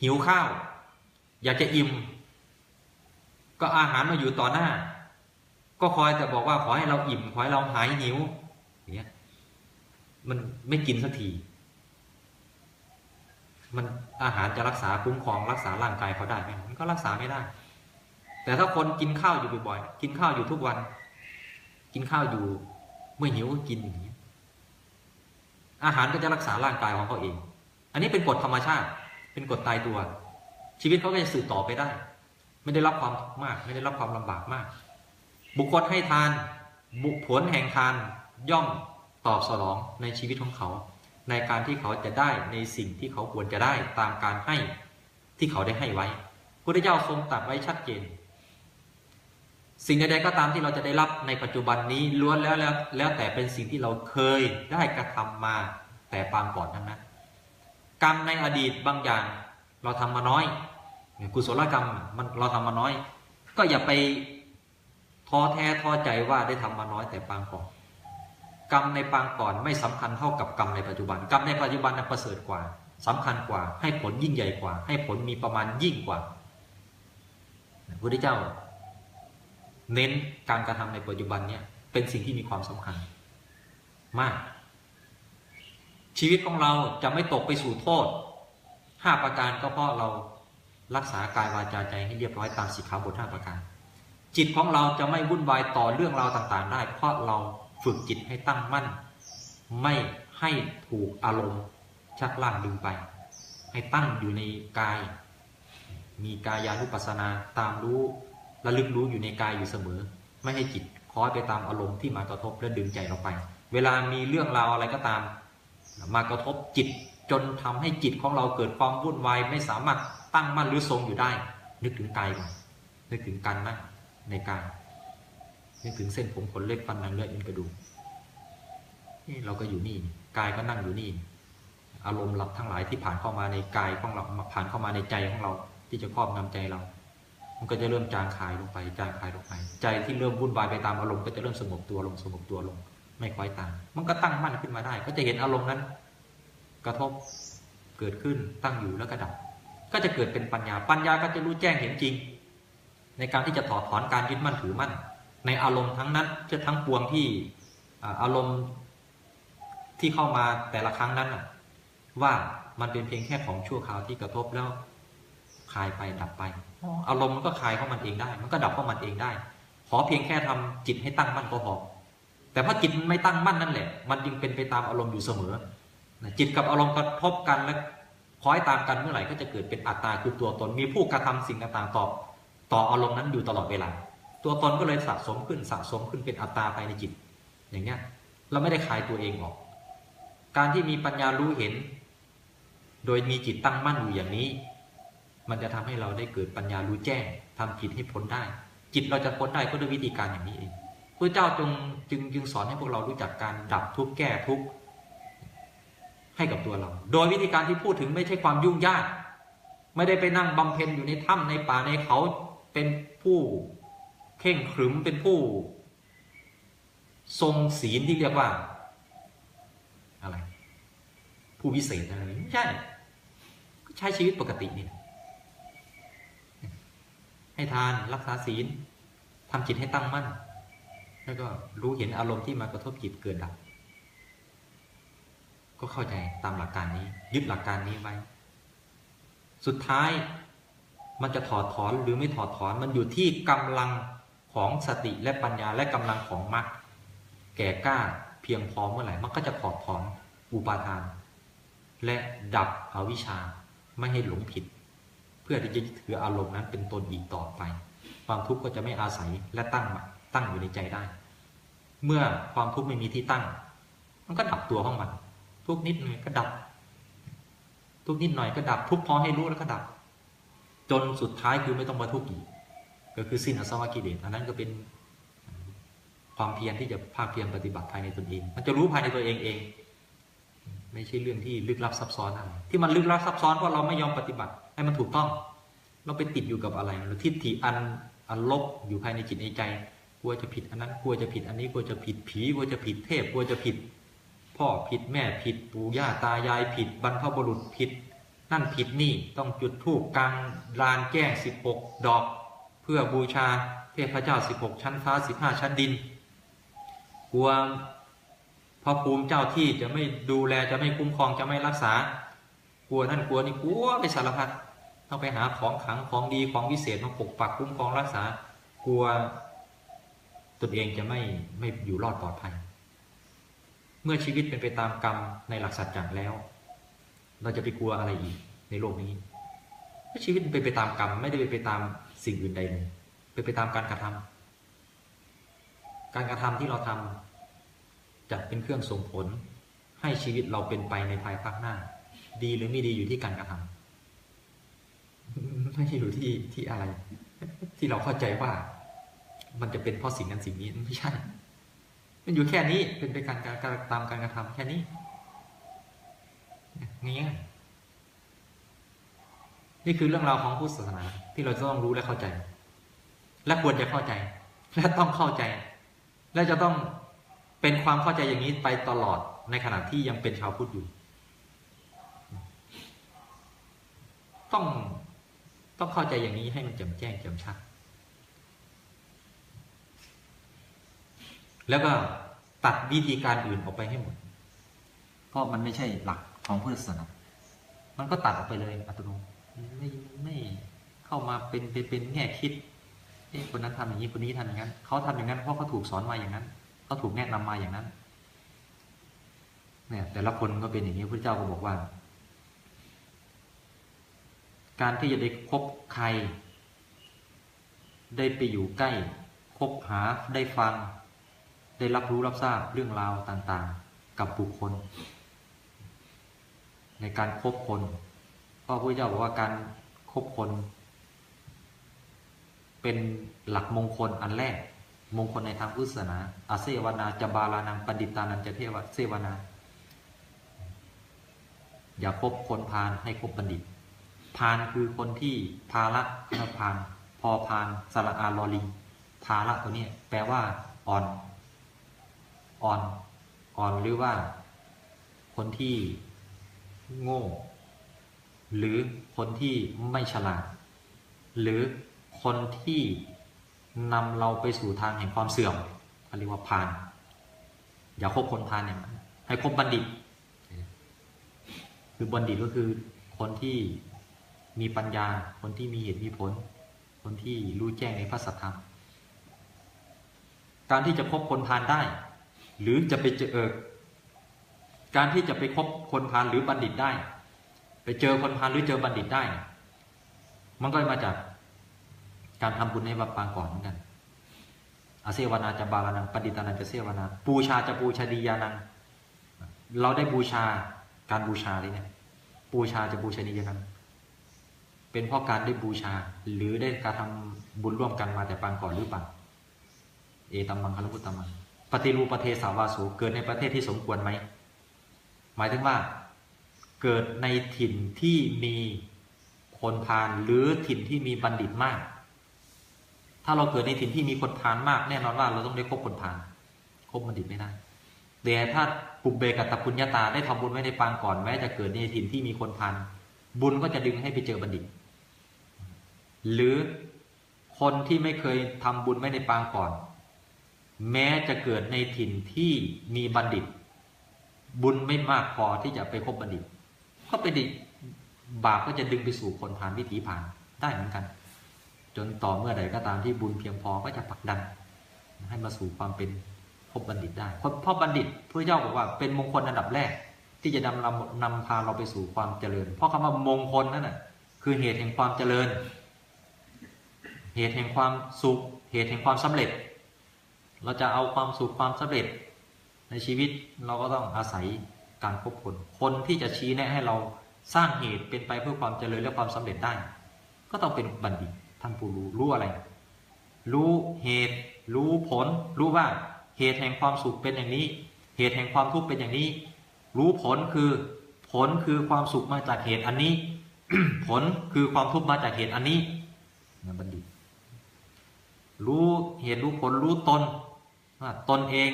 หิวข้าว อยากจะอิ่ม ก็อาหารมาอยู่ต่อหน้า ก็คอยแต่บอกว่าขอให้เราอิ่มขอให้เราหายหิวอย่างเงี้ยมันไม่กินสักที มันอาหารจะรักษาคุ้มครองรักษาร่างกายเขาได้ไหมมันก็รักษาไม่ได้ แต่ถ้าคนกินข้าวอยู่บ่อยๆกินข้าวอยู่ทุกวัน กินข้าวอยู่ เมื่อหิวก็กินอย่างนี้อาหารก็จะรักษาร่างกายของเขาเอง อันนี้เป็นกฎธรรมชาติ เป็นกฎตายตัว ชีวิตเขาก็จะสืบต่อไปได้ ไม่ได้รับความมาก ไม่ได้รับความลำบากมาก บุคคลให้ทานบุผลแห่งทานย่อมตอบสนองในชีวิตของเขา ในการที่เขาจะได้ในสิ่งที่เขาควรจะได้ตามการให้ที่เขาได้ให้ไว้พุทธเจ้าทรงตรัสไว้ชัดเจน สิ่งใดๆก็ตามที่เราจะได้รับในปัจจุบันนี้ล้วนแล้วแล้วแล้วแต่เป็นสิ่งที่เราเคยได้กระทำมาแต่ปางก่อนทั้งนั้นกรรมในอดีตบางอย่างเราทำมาน้อย กุศลกรรมมันเราทำมาน้อย ก็อย่าไปท้อแท้ท้อใจว่าได้ทำมาน้อยแต่ปางก่อนกรรมในปางก่อนไม่สำคัญเท่ากับกรรมในปัจจุบัน กรรมในปัจจุบันนั้นประเสริฐกว่าสำคัญกว่า ให้ผลยิ่งใหญ่กว่า ให้ผลมีประมาณยิ่งกว่าพระพุทธเจ้า เน้นการกระทำในปัจจุบันเนี่ยเป็นสิ่งที่มีความสำคัญ มาก ชีวิตของเราจะไม่ตกไปสู่โทษห้าประการก็เพราะเรา รักษากายวาจาใจให้เรียบร้อยตามสิกขาบทห้าประการ จิตของเราจะไม่วุ่นวายต่อเรื่องราวต่างๆ ได้ เพราะเราฝึกจิตให้ตั้งมั่น ไม่ให้ถูกอารมณ์ ชักล่างดึงไป ให้ตั้งอยู่ในกาย มีกายานุปัสสนาตามรู้ระลึกรู้อยู่ในกายอยู่เสมอ ไม่ให้จิตคล้อยไปตามอารมณ์ที่มากระทบและดึงใจเราไป เวลามีเรื่องราวอะไรก็ตาม มากระทบจิตจนทำให้จิตของเราเกิดความวุ่นวายไม่สามารถ ตั้งมั่นหรือทรงอยู่ได้ นึกถึงกายก่อนนึกถึงการนั่งในกายนึกถึงเส้นผมขนเล็บฟันหนังเลือดเอ็นกระดูกนี่เราก็อยู่นี่กายก็นั่งอยู่นี่ อารมณ์หลับทั้งหลายที่ผ่านเข้ามาในกายของเราผ่านเข้ามาในใจของเราที่จะครอบงำใจเรา มันก็จะเริ่มจางคายลงไป จางคายลงไป ใจที่เริ่มวุ่นวายไปตามอารมณ์ก็จะเริ่มสงบตัวลงสงบตัวลง ไม่คล้อยตามมันก็ตั้งมั่นขึ้นมาได้ ก็จะเห็นอารมณ์นั้น กระทบเกิดขึ้นตั้งอยู่แล้วก็ดับ ก็จะเกิดเป็นปัญญา ปัญญาก็จะรู้แจ้งเห็นจริง ในการที่จะถอดถอนการยึดมั่นถือมั่น ในอารมณ์ทั้งนั้นจะทั้งปวงที่อารมณ์ที่เข้ามาแต่ละครั้งนั้นว่ามันเป็นเพียงแค่ของชั่วคราวที่กระทบแล้วคลายไปดับไปอารมณ์มันก็คลายเข้ามันเองได้ มันก็ดับเข้ามันเองได้ ขอเพียงแค่ทำจิตให้ตั้งมั่นก็พอแต่พอจิตไม่ตั้งมั่นนั่นแหละ มันจึงเป็นไปตามอารมณ์อยู่เสมอจิตกับอารมณ์กระทบกันและ คล้อยตามกันเมื่อไหร่ก็จะเกิดเป็นอัตตาคือตัวตน มีผู้กระทำสิ่งต่างๆต่อต่ออารมณ์นั้นอยู่ตลอดเวลา ตัวตนก็เลยสะสมขึ้นสะสมขึ้นเป็นอัตตาไปในจิต อย่างเงี้ยเราไม่ได้คลายตัวเองออก การที่มีปัญญารู้เห็น โดยมีจิตตั้งมั่นอยู่อย่างนี้ มันจะทำให้เราได้เกิดปัญญารู้แจ้งทำจิตให้พ้นได้ จิตเราจะพ้นได้ก็ด้วยวิธีการอย่างนี้เองพระเจ้าจงจึงจึงสอนให้พวกเรารู้จักการดับทุกข์แก้ทุกข์ ให้กับตัวเรา โดยวิธีการที่พูดถึงไม่ใช่ความยุ่งยาก ไม่ได้ไปนั่งบำเพ็ญอยู่ในถ้ำในป่าในเขาเป็นผู้เข่งขรึมเป็นผู้ ทรงศีลที่เรียกว่า อะไร ผู้วิเศษอะไรไม่ใช่ก็ใช้ชีวิตปกตินี่ให้ทานรักษาศีลทำจิตให้ตั้งมั่น แล้วก็รู้เห็นอารมณ์ที่มากระทบจิตเกิดดับ ก็เข้าใจตามหลักการนี้ ยึดหลักการนี้ไว้ สุดท้ายมันจะถอดถอนหรือไม่ถอดถอนมันอยู่ที่กำลังของสติและปัญญาและกำลังของมรรคแก่กล้าเพียงพอเมื่อไหร่มันก็จะถอดถอนอุปาทาน และดับอวิชชาไม่ให้หลงผิด เพื่อที่จะถืออารมณ์นั้นเป็นตนอีกต่อไป ความทุกข์ก็จะไม่อาศัยและตั้งตั้งอยู่ในใจได้ เมื่อความทุกข์ไม่มีที่ตั้ง มันก็ดับตัวของมัน ทุกนิดหน่อยก็ดับ ทุกนิดหน่อยก็ดับ ทุกพอให้รู้แล้วก็ดับ จนสุดท้ายคือไม่ต้องมาทุกข์อีกก็คือสิ้นอสวกิเลสอันนั้นก็เป็นความเพียรที่จะภาคเพียรปฏิบัติภายในตนเอง มันจะรู้ภายในตัวเองเอง ไม่ใช่เรื่องที่ลึกลับซับซ้อนอะไรที่มันลึกลับซับซ้อนเพราะเราไม่ยอมปฏิบัติ ให้มันถูกต้อง เราไปติดอยู่กับอะไรเราทิฏฐิอันอันลบอยู่ภายในจิตในใจกลัวจะผิดอันนั้นกลัวจะผิดอันนี้กลัวจะผิดผีกลัวจะผิดเทพกลัวจะผิด พ่อผิดแม่ผิดปู่ย่าตายายผิดบรรพบุรุษผิด นั่นผิดนี่ต้องจุดธูปกลางลานแก้งสิบหกดอก เพื่อบูชาเทพเจ้าสิบหกชั้นฟ้าสิบห้าชั้นดินกลัวพระภูมิเจ้าที่จะไม่ดูแลจะไม่คุ้มครองจะไม่รักษากลัวนั่นกลัวนี่กลัวไปสารพัดต้องไปหาของขังของดีของวิเศษมาปกปักคุ้มครองรักษากลัวตนเองจะไม่ไม่อยู่รอดปลอดภัย เมื่อชีวิตเป็นไปตามกรรมในหลักสัจจ์แล้ว เราจะไปกลัวอะไรอีกในโลกนี้ถ้าชีวิตเป็นไปตามกรรมไม่ได้ไปไปตามสิ่งอื่นใดเลยเป็นไปตามการกระทำการกระทำที่เราทำจะเป็นเครื่องส่งผล ให้ชีวิตเราเป็นไปในภายภาคหน้า ดีหรือไม่ดีอยู่ที่การกระทำไม่ใช่อยู่ที่ที่อะไร ที่เราเข้าใจว่า มันจะเป็นเพราะสิ่งนั้นสิ่งนี้ไม่ใช่ มันอยู่แค่นี้เป็นไปการการตามการกระทำแค่นี้ง่ายๆนี่คือเรื่องราวของพุทธศาสนาที่เราจะต้องรู้และเข้าใจ และควรจะเข้าใจ และต้องเข้าใจ และจะต้องเป็นความเข้าใจอย่างนี้ไปตลอดในขณะที่ยังเป็นชาวพุทธอยู่ ต้องต้องเข้าใจอย่างนี้ให้มันแจ่มแจ้งแจ่มชัด แล้วก็ตัดวิธีการอื่นออกไปให้หมด เพราะมันไม่ใช่หลักของพุทธศาสนามันก็ตัดออกไปเลยอัตโนมัติไม่ไม่เข้ามาเป็นเป็นเป็นแง่คิดเอ้คนนั้นทำอย่างนี้คนนี้ทำอย่างนั้นเขาทำอย่างนั้นเพราะเขาถูกสอนมาอย่างนั้นเขาถูกแนะนำมาอย่างนั้น เนี่ย แต่ละคนก็เป็นอย่างนี้พระเจ้าก็บอกว่า การที่จะได้คบใคร ได้ไปอยู่ใกล้ คบหาได้ฟัง ได้รับรู้รับทราบเรื่องราวต่างๆ กับบุคคล ในการคบคนพราะพระเจ้าบอกว่าการคบคน เป็นหลักมงคลอันแรก มงคลในทางพุทธศาสนาอาเซวนาจะบาลานังปดิตานันจะเทวเสวนา อย่าคบคนพาลให้คบบัณฑิต พาลคือคนที่ภาละนะพาลพอพาลสระอาลอลิงภาละตัวนี้แปลว่าอ่อน อ่อนอ่อนหรือว่า คนที่โง่ หรือคนที่ไม่ฉลาด หรือคนที่นำเราไปสู่ทางแห่งความเสื่อมเรียกว่าพาลอย่าคบคนพาลอย่างนั้นให้คบบัณฑิต คือบัณฑิตก็คือคนที่มีปัญญา คนที่มีเหตุมีผล คนที่รู้แจ้งในพระสัทธรรม การที่จะคบคนพาลได้ หรือจะไปเจอเออการที่จะไปคบคนพาลหรือบัณฑิตได้ ไปเจอคนพาลหรือเจอบัณฑิตได้ มันก็มาจากการทำบุญในวัดปางก่อนเหมือนกันอาเซวนาจะบาลานังปฏิตานันจะเซวนาบูชาจะบูชาดียานัง เราได้บูชาการบูชาเลยเนี่ยบูชาจะบูชาดียานัง เป็นเพราะการได้บูชา หรือได้การทำบุญร่วมกันมาแต่ปางก่อนหรือเปล่าเอตัมมังคารุตตัมมัง ฏิรูปประเทศสาวาสูเกิดในประเทศที่สมควรไหม หมายถึงว่า เกิดในถิ่นที่มีคนพาลหรือถิ่นที่มีบัณฑิตมาก ถ้าเราเกิดในถิ่นที่มีคนพาลมาก แน่นอนว่าเราต้องได้คบคนพาลคบบัณฑิตไม่ได้แต่ถ้าปุบเบกัตตปุญญาตาได้ทำบุญไว้ในปางก่อนแม้จะเกิดในถิ่นที่มีคนพาลบุญก็จะดึงให้ไปเจอบัณฑิต หรือคนที่ไม่เคยทำบุญไว้ในปางก่อน แม้จะเกิดในถิ่นที่มีบัณฑิต บุญไม่มากพอที่จะไปคบบัณฑิต ก็ไปดิบาปก็จะดึงไปสู่คนผ่านวิถีผ่านได้เหมือนกัน จนต่อเมื่อใดก็ตามที่บุญเพียงพอก็จะผลักดัน ให้มาสู่ความเป็นพบบัณฑิตได้เพราะบัณฑิตพระเจ้าบอกว่าเป็นมงคลอันดับแรก ที่จะนำนำนำพาเราไปสู่ความเจริญ เพราะคำว่ามงคลนั่นน่ะคือเหตุแห่งความเจริญ เหตุแห่งความสุข เหตุแห่งความสำเร็จ เราจะเอาความสุขความสำเร็จในชีวิตเราก็ต้องอาศัยการคบคน คนที่จะชี้แนะให้เราสร้างเหตุเป็นไปเพื่อความเจริญและความสำเร็จได้ ก็ต้องเป็นบัณฑิตท่านผู้รู้รู้อะไร รู้เหตุ รู้ผล รู้ว่าเหตุแห่งความสุขเป็นอย่างนี้ เหตุแห่งความทุกข์เป็นอย่างนี้ รู้ผลคือ ผลคือความสุขมาจากเหตุอันนี้ ผลคือความทุกข์มาจากเหตุอันนี้นะบัณฑิต รู้เหตุรู้ผลรู้ตน ตนเอง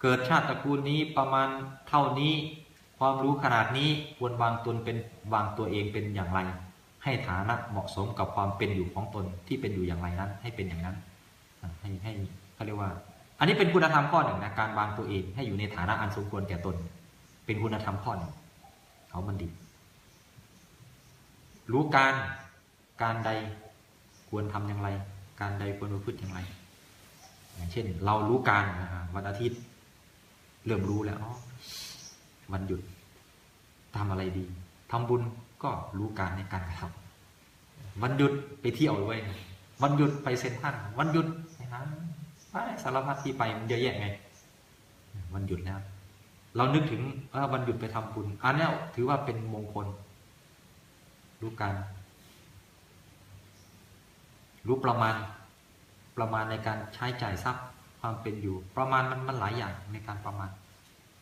เกิดชาติตระกูลนี้ประมาณเท่านี้ ความรู้ขนาดนี้ควรวางตนเป็นวางตัวเองเป็นอย่างไร ให้ฐานะเหมาะสมกับความเป็นอยู่ของตนที่เป็นอยู่อย่างไรนั้น ให้เป็นอย่างนั้น ให้ให้เขาเรียกว่า อันนี้เป็นคุณธรรมข้อหนึ่งนะการวางตัวเองให้อยู่ในฐานะอันสมควรแก่ตน เป็นคุณธรรมข้อหนึ่งเขาบัณฑิตรู้การการใดควรทำอย่างไร การใดควรประพฤติอย่างไร อย่างเช่น เรารู้การวันอาทิตย์ เริ่มรู้แล้ววันหยุดทำอะไรดีทำบุญก็รู้การในการกระทำวันหยุดไปเที่ยวด้วยวันหยุดไปเซ็นทรัลวันหยุดไปหาไปสารพัดที่ไปมันเยอะแยะไงวันหยุดแล้วเรานึกถึงเออวันหยุดไปทำบุญอันนี้ถือว่าเป็นมงคล รู้การ รู้ประมาณ ประมาณในการใช้จ่ายทรัพย์ความเป็นอยู่ ประมาณมันมันหลายอย่างในการประมาณ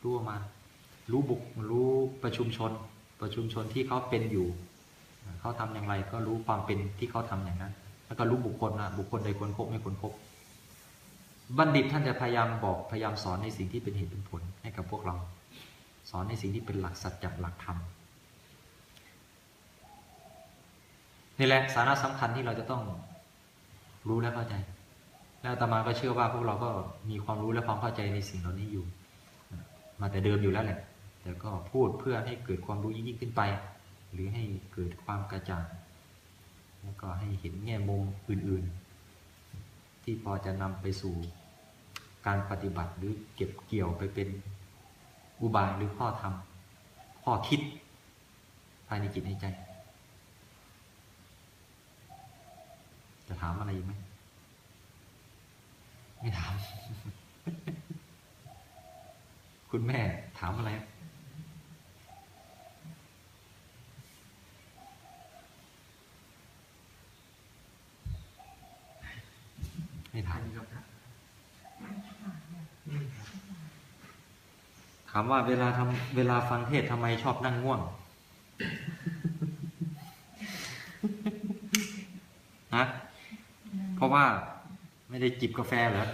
รู้ประมาณรู้บุกรู้ประชุมชน ประชุมชนที่เขาเป็นอยู่ เขาทำอย่างไรก็รู้ความเป็นที่เขาทำอย่างนั้น แล้วก็รู้บุคคลนะบุคคลใดควรคบไม่ควรคบบัณฑิตท่านจะพยายามบอกพยายามสอนในสิ่งที่เป็นเหตุเป็นผลให้กับพวกเรา สอนในสิ่งที่เป็นหลักสัจจะหลักธรรมนี่แหละสาระสำคัญที่เราจะต้องรู้และเข้าใจ แล้วอามาก็เชื่อว่าพวกเราก็มีความรู้และความเข้าใจในสิ่งเหล่านี้อยู่ มาแต่เดิมอยู่แล้วแหละ แต่ก็พูดเพื่อให้เกิดความรู้ยิ่งขึ้นไป หรือให้เกิดความกระจ่างแล้วก็ให้เห็นแง่มุมอื่นๆ ที่พอจะนำไปสู่การปฏิบัติหรือเก็บเกี่ยวไปเป็นอุบายหรือข้อธรรมข้อคิด ภายในจิตในใจ จะถามอะไรอีกไหม ไม่ถาม คุณแม่ถามอะไร ไม่ถามถามว่าเวลาทำเวลาฟังเทศทำไมชอบนั่งง่วงฮะเพราะว่า ไม่ได้จิบกาแฟเหรอ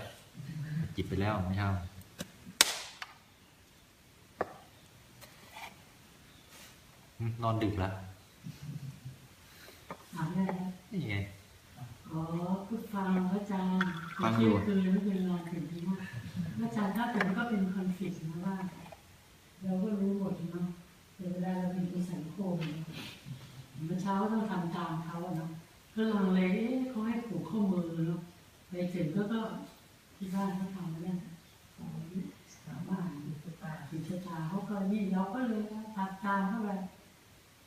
จิบไปแล้วไม่ใช่อืมนอนดึกแล้วถามได้แล้วนี่ไง อ๋อพูดฟังอาจารย์ฟังอยู่ คือไม่เป็นไรถึงที่ว่าอาจารย์ถ้าเป็นก็เป็นคอนฟ lict นะว่า เราก็รู้หมดเนาะแต่เวลาเราเป็นสังคมเมื่อเช้าก็ต้องทำตามเขาอะเนาะก็ลังเลเอ๊ะเขาให้ผูกข้อมือเนาะ ไปถึงก็ก็ที่บ้านเขาทำแล้วสามารถจิตชะตาเขาก็นี่เราก็เลยทำตามเข้าไป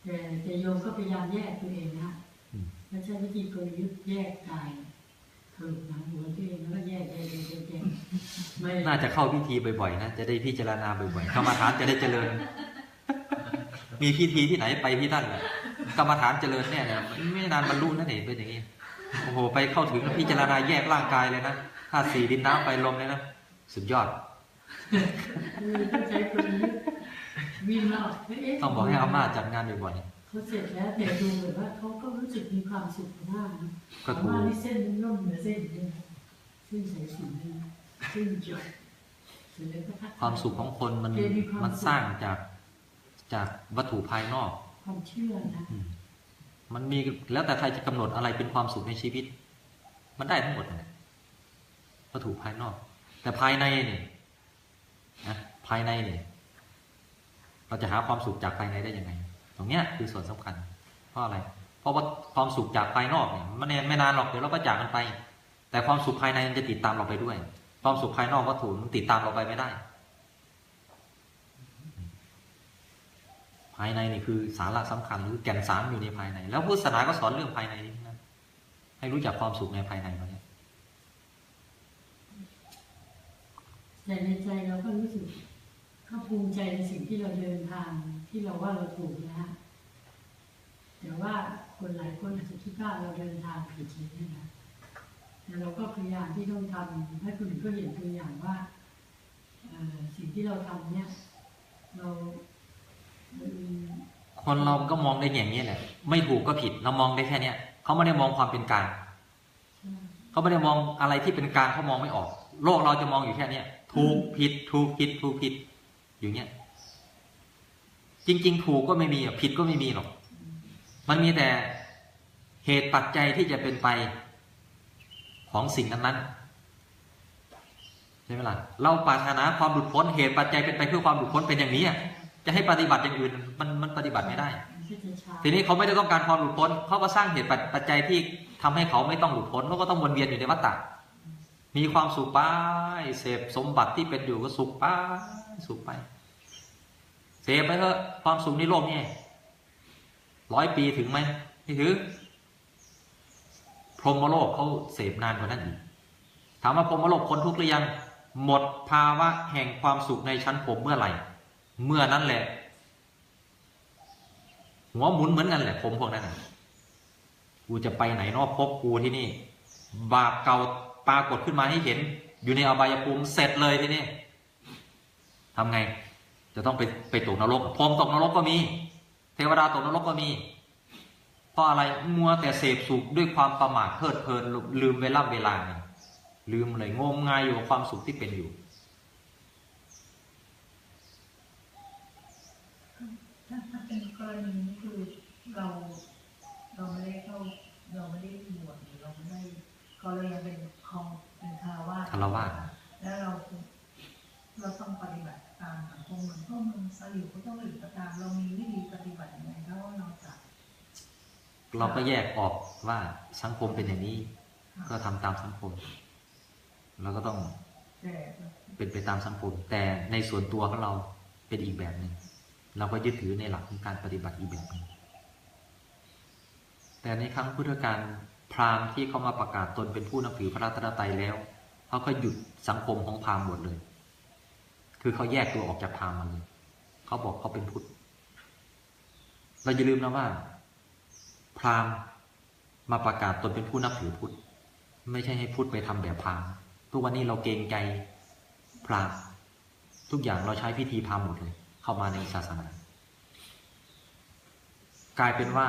แต่แต่โยมก็พยายามแยกตัวเองนะอืมไม่ใช่วิธีกลยุทธ์แยกกายคือหนังหัวตัวเองแล้วก็แยกแยกแยกแยกแยกไม่น่าจะเข้าพิธีบ่อยๆนะจะได้พิจารณาบ่อยๆกรรมฐานจะได้เจริญ มีพิธีที่ไหนไปที่นั่นแหละกรรมฐานเจริญเนี่ยเนี่ยไม่นานบรรลุนั่นเองเป็นอย่างนี้ โอ้โหไปเข้าถึงพิจารณาแยกร่างกายเลยนะธาตุสี่ดินน้ำไฟลมเลยนะสุดยอดคือต้องใช้กลยุทธ์วิ่งรอบเะต้องบอกให้อาม่าจัดงานบ่อยเขาเสร็จแล้วแต่ดูเหมือนว่าเขาก็รู้สึกมีความสุขมากนะก็ถูกอาม่านี่เส้นนุ่มๆเหมือนเส้นเลยเส้นสายสิญจนเส้นจบเสร็จแล้วก็ทักๆความสุขของคนมันมันสร้างจากจากวัตถุภายนอกความเชื่อนะอื มันมีแล้วแต่ใครจะกำหนดอะไรเป็นความสุขในชีวิต มันได้ทั้งหมดเลยวัตถุภายนอก แต่ภายในเนี่ยนะภายในเนี่ยเราจะหาความสุขจากภายในได้ยังไง ตรงเนี้ยคือส่วนสำคัญ เพราะอะไร เพราะว่าความสุขจากภายนอกเนี่ยมันไม่นานหรอกเดี๋ยวเราก็จากกันไป แต่ความสุขภายในมันจะติดตามเราไปด้วย ความสุขภายนอกวัตถุมันติดตามเราไปไม่ได้ ภายในนี่คือสาระสำคัญหรือแก่นสารอยู่ในภายใน แล้วพุทธศาสนาก็สอนเรื่องภายในนี้นะให้รู้จักความสุขในภายในเราเนี่ยแต่ในใจเราก็รู้สึกก็ภูมิใจในสิ่งที่เราเดินทางที่เราว่าเราถูกนะฮะแต่ว่าคนหลายคนอาจจะคิดว่าเราเดินทางผิดเลยนะแต่เราก็พยายามที่ต้องทำให้คนอื่นก็เห็นตัวอย่างว่าสิ่งที่เราทำเนี่ยเรา คนเราก็มองได้อย่างนี้แหละ ไม่ถูกก็ผิด เรามองได้แค่เนี้ยเขาไม่ได้มองความเป็นกลางเขาไม่ได้มองอะไรที่เป็นกลางเขามองไม่ออก โลกเราจะมองอยู่แค่เนี้ยถูกผิด ถูกผิด ถูกผิด อยู่เนี้ยจริง ๆ ถูกก็ไม่มีผิดก็ไม่มีหรอก มันมีแต่เหตุปัจจัยที่จะเป็นไปของสิ่งนั้นๆใช่ไหมล่ะเราปรารถนาความหลุดพ้นเหตุปัจจัยเป็นไปเพื่อความหลุดพ้นเป็นอย่างนี้อะ จะให้ปฏิบัติอย่างอื่นมันมันปฏิบัติไม่ได้ที่จะช้าทีนี้เขาไม่ได้ต้องการความหลุดพ้นเขาก็สร้างเหตุปัจจัยที่ทำให้เขาไม่ต้องหลุดพ้นเขาก็ต้องวนเวียนอยู่ในวัฏฏะมีความสุขไปเสพสมบัติที่เป็นอยู่ก็สุขไปสุขไป เสพไปเถอะความสุขในโลกนี่ร้อยปีถึงไหมไม่ถึงพรหมโลกเขาเสพนานกว่านั้นอีกถามว่าพรหมโลกพ้นทุกข์หรือยัง หมดภาวะแห่งความสุขในชั้นผมเมื่อไหร่ เมื่อนั้นแหละ หัวหมุนเหมือนกันแหละ ผมพวกนั้นน่ะกูจะไปไหนนอกพบกูที่นี่ บาปเก่าปรากฏขึ้นมาให้เห็น อยู่ในอบายภูมิเสร็จเลยที่นี่ทำไง จะต้องไปไปตกนรกพรมตกนรกก็มี เทวดาตกนรกก็มีเพราะอะไรมัวแต่เสพสุขด้วยความประมาทเพลิดเพลินลืมเวลาเวลา ลืมเลยงมงายอยู่กับความสุขที่เป็นอยู่ ถ้าถ้าเป็นก รณีนี้คือเราเราไม่ได้เข้าเราไม่ได้บวชหรือเราไม่ได้เขาเรายังเป็นคองเป็นคารวาสคารวาสแล้วเราเราต้องปฏิบัติตามสังคมเหมือนพวกมึงสลิวก็ต้องหลีกก็ตาม เรามีวิธีปฏิบัติยังไงถ้าว่าเราจะเราก็แยกออกว่าสังคมเป็นอย่างนี้ ก็ทำตามสังคมเราก็ต้องแต่เป็นไปตามสังคม แต่ในส่วนตัวของเราเป็นอีกแบบหนึ่ง เราก็ยึดถือในหลักของการปฏิบัติอีกแบบนึงแต่ในครั้งพุทธกาลพราหมณ์ที่เขามาประกาศตนเป็นผู้นับถือพระรัตนตรัยแล้วเขาก็หยุดสังคมของพราหมณ์หมดเลย คือเขาแยกตัวออกจากพราหมณ์มาเลยเขาบอกเขาเป็นพุทธ เราอย่าลืมนะว่า พราหมณ์มาประกาศตนเป็นผู้นับถือพุทธ ไม่ใช่ให้พุทธไปทำแบบพราหมณ์ทุกวันนี้เราเกรงใจพราหมณ์ทุกอย่างเราใช้พิธีพราหมณ์หมดเลย เข้ามาในศาสนา กลายเป็นว่า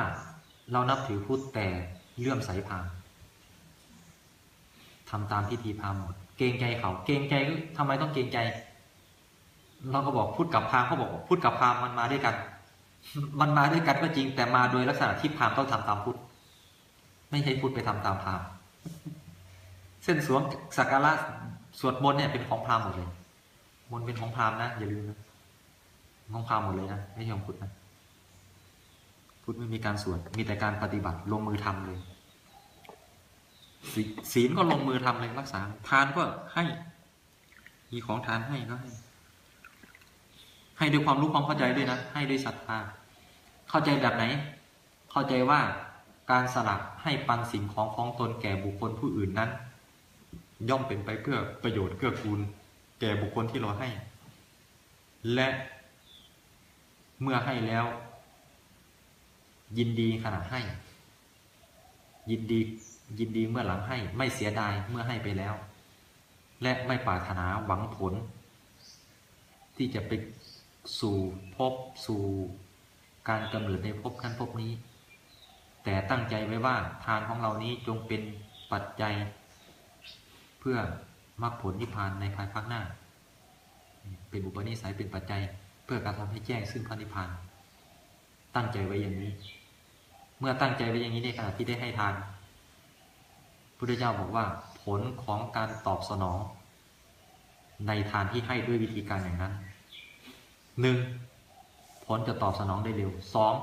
เรานับถือพุทธแต่เลื่อมใสพามทำตามพิธีพามหมด เกรงใจเขา เกรงใจก็ทำไมต้องเกรงใจ เราก็บอกพุทธกับพามเขาบอกพุทธกับพามมันมาด้วยกัน มันมาด้วยกันก็จริง แต่มาโดยลักษณะที่พามต้องทำตามพุทธไม่ใช่พุทธไปทำตามพามเส้นสวงสักการะสวดมนต์เนี่ยเป็นของพามหมดเลยมนต์เป็นของพามนะอย่าลืมนะ ของพาหมหมดเลยนะไม่ใช่ของพุทธนะพุทธไม่มีการสวดมีแต่การปฏิบัติลงมือทำเลยศีลก็ลงมือทำเลยรักษา ทานก็ให้ มีของทานให้ก็ให้ ให้ด้วยความรู้ความเข้าใจด้วยนะ ให้ด้วยศรัทธา เข้าใจแบบไหน เข้าใจว่าการสละให้ปันสิ่งของของตนแก่บุคคลผู้อื่นนั้น ย่อมเป็นไปเพื่อประโยชน์เกื้อกูล แก่บุคคลที่เราให้ และ เมื่อให้แล้ว ยินดีขณะให้ ยินดียินดีเมื่อหลังให้ ไม่เสียดายเมื่อให้ไปแล้ว และไม่ปรารถนาหวังผล ที่จะไปสู่พบสู่การกำเนิดในภพนั้นภพนี้ แต่ตั้งใจไว้ว่าทานของเรานี้จงเป็นปัจจัย เพื่อมรรคผลนิพพานในภายภาคหน้า เป็นอุปนิสัยเป็นปัจจัย พื่อการทำให้แจ้งซึ่งพระนิพพาน ตั้งใจไว้อย่างนี้ เมื่อตั้งใจไว้อย่างนี้ในขณะที่ได้ให้ทานพุทธเจ้าบอกว่าผลของการตอบสนอง ในทานที่ให้ด้วยวิธีการอย่างนั้นหนึ่งผลจะตอบสนองได้เร็วสอง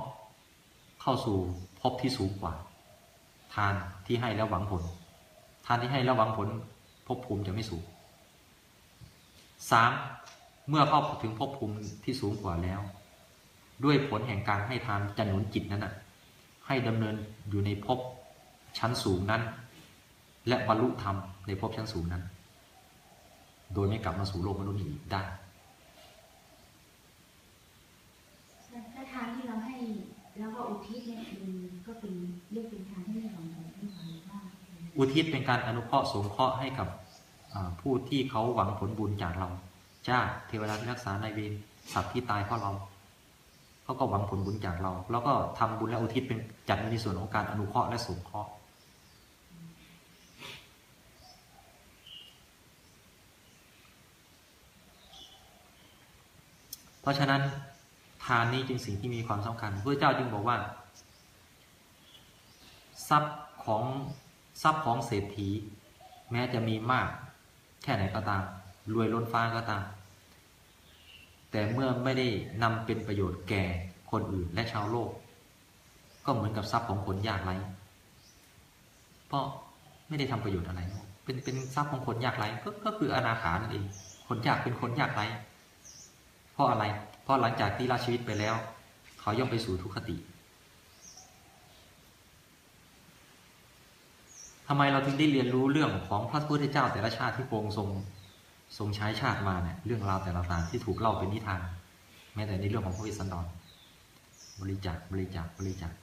เข้าสู่ภพที่สูงกว่า ทานที่ให้แล้วหวังผล ทานที่ให้แล้วหวังผลภพภูมิจะไม่สูงสาม เมื่อเข้าถึงภพภูมิที่สูงกว่าแล้ว ด้วยผลแห่งการให้ทานจะหนุนจิตนั้นน่ะให้ดำเนินอยู่ในภพชั้นสูงนั้น และบรรลุธรรมในภพชั้นสูงนั้น โดยไม่กลับมาสู่โลกมนุษย์อีกได้ถ้าทานที่เราให้แล้วก็อุทิศเนี่ยมันก็เป็นเรียกเป็นทานที่ไม่หวังผลไม่หวังว่าอุทิศเป็นการอนุเคราะห์สงเคราะห์ให้กับอ่าผู้ที่เขาหวังผลบุญจากเรา จ้าเทวดาที่รักษาในายเวรสัตว์ที่ตายเพราะเราเขาก็หวังผลบุญจากเรา แล้วก็ทำบุญและอุทิศเป็นจัดในส่วนของการอนุเคราะห์และสงเคราะห์เพราะฉะนั้นทานนี้จึงสิ่งที่มีความสำคัญพระเจ้าจึงบอกว่า ทรัพย์ของทรัพย์ของเศรษฐี แม้จะมีมาก แค่ไหนก็ตาม รวยล้นฟ้าก็ตาม แต่เมื่อไม่ได้นำเป็นประโยชน์แก่คนอื่นและชาวโลก ก็เหมือนกับทรัพย์ของคนยากไร้เพราะไม่ได้ทำประโยชน์อะไร เป็นเป็นทรัพย์ของคนยากไร้ก็ก็คืออนาถานั่นเองคนยากเป็นคนยากไร้เพราะอะไร เพราะหลังจากที่ละชีวิตไปแล้ว เขาย่อมไปสู่ทุกขติทำไมเราถึงได้เรียนรู้เรื่องของพระพุทธเจ้าแต่ละชาติที่พระองค์ทรง ทรงใช้ชาติมาเนี่ยเรื่องราวแต่ละต่างที่ถูกเล่าเป็นนิทาน แม้แต่ในเรื่องของพระวสสันดรบริจาคบริจาคบริจาค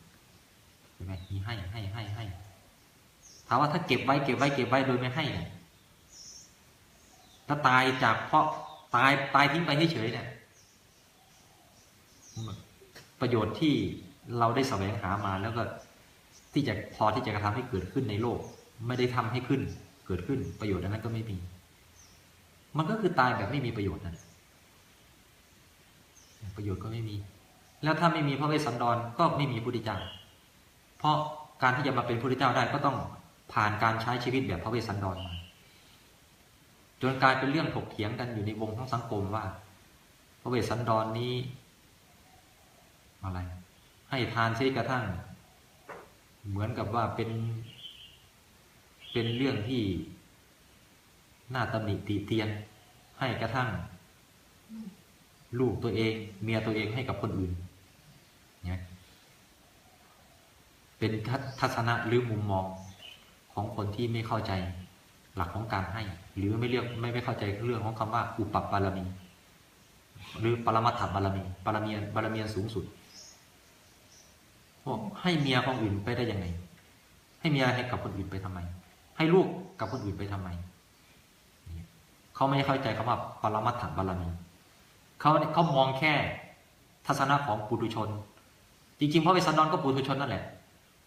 ใช่ไหมมีให้ให้ให้ให้ถามว่าถ้าเก็บไว้เก็บไว้เก็บไว้โดยไม่ให้เนี่ยถ้าตายจากเพราะตายตายทิ้งไปเฉยๆเนี่ยประโยชน์ที่เราได้แสวงหามาแล้วก็ที่จะพอที่จะกระทำให้เกิดขึ้นในโลก ไม่ได้ทำให้ขึ้น เกิดขึ้นประโยชน์นั้นก็ไม่มี มันก็คือตายแบบไม่มีประโยชน์นั่นประโยชน์ก็ไม่มี แล้วถ้าไม่มีพระเวสสันดรก็ไม่มีพุทธเจ้า เพราะการที่จะมาเป็นพุทธเจ้าได้ก็ต้องผ่านการใช้ชีวิตแบบพระเวสสันดรมาจนกลายเป็นเรื่องถกเถียงกันอยู่ในวงของสังคมว่า พระเวสสันดรนนี้ อะไร ให้ทานเสียกระทั่ง เหมือนกับว่าเป็น เป็นเรื่องที่ หน่าตำหนิตีเตียน ให้กระทั่ง ลูกตัวเอง เมียตัวเองให้กับคนอื่นเนี่ยเป็นทัศนะหรือมุมมองของคนที่ไม่เข้าใจหลักของการให้ หรือไม่เรียกไม่ไม่เข้าใจเรื่องของคำว่า อุปปบารมี หรือปรมัตถบารมีบารมีบารมีสูงสุดบอกให้เมียของอื่นไปได้ยังไง ให้เมียให้กับคนอื่นไปทำไม ให้ลูกกับคนอื่นไปทำไม เขาไม่เข้าใจคำว่าปรมัตถบารมีเขาเขามองแค่ทัศนะของปุถุชน จริงๆพระเวสสันดรก็ปุถุชนนั่นแหละ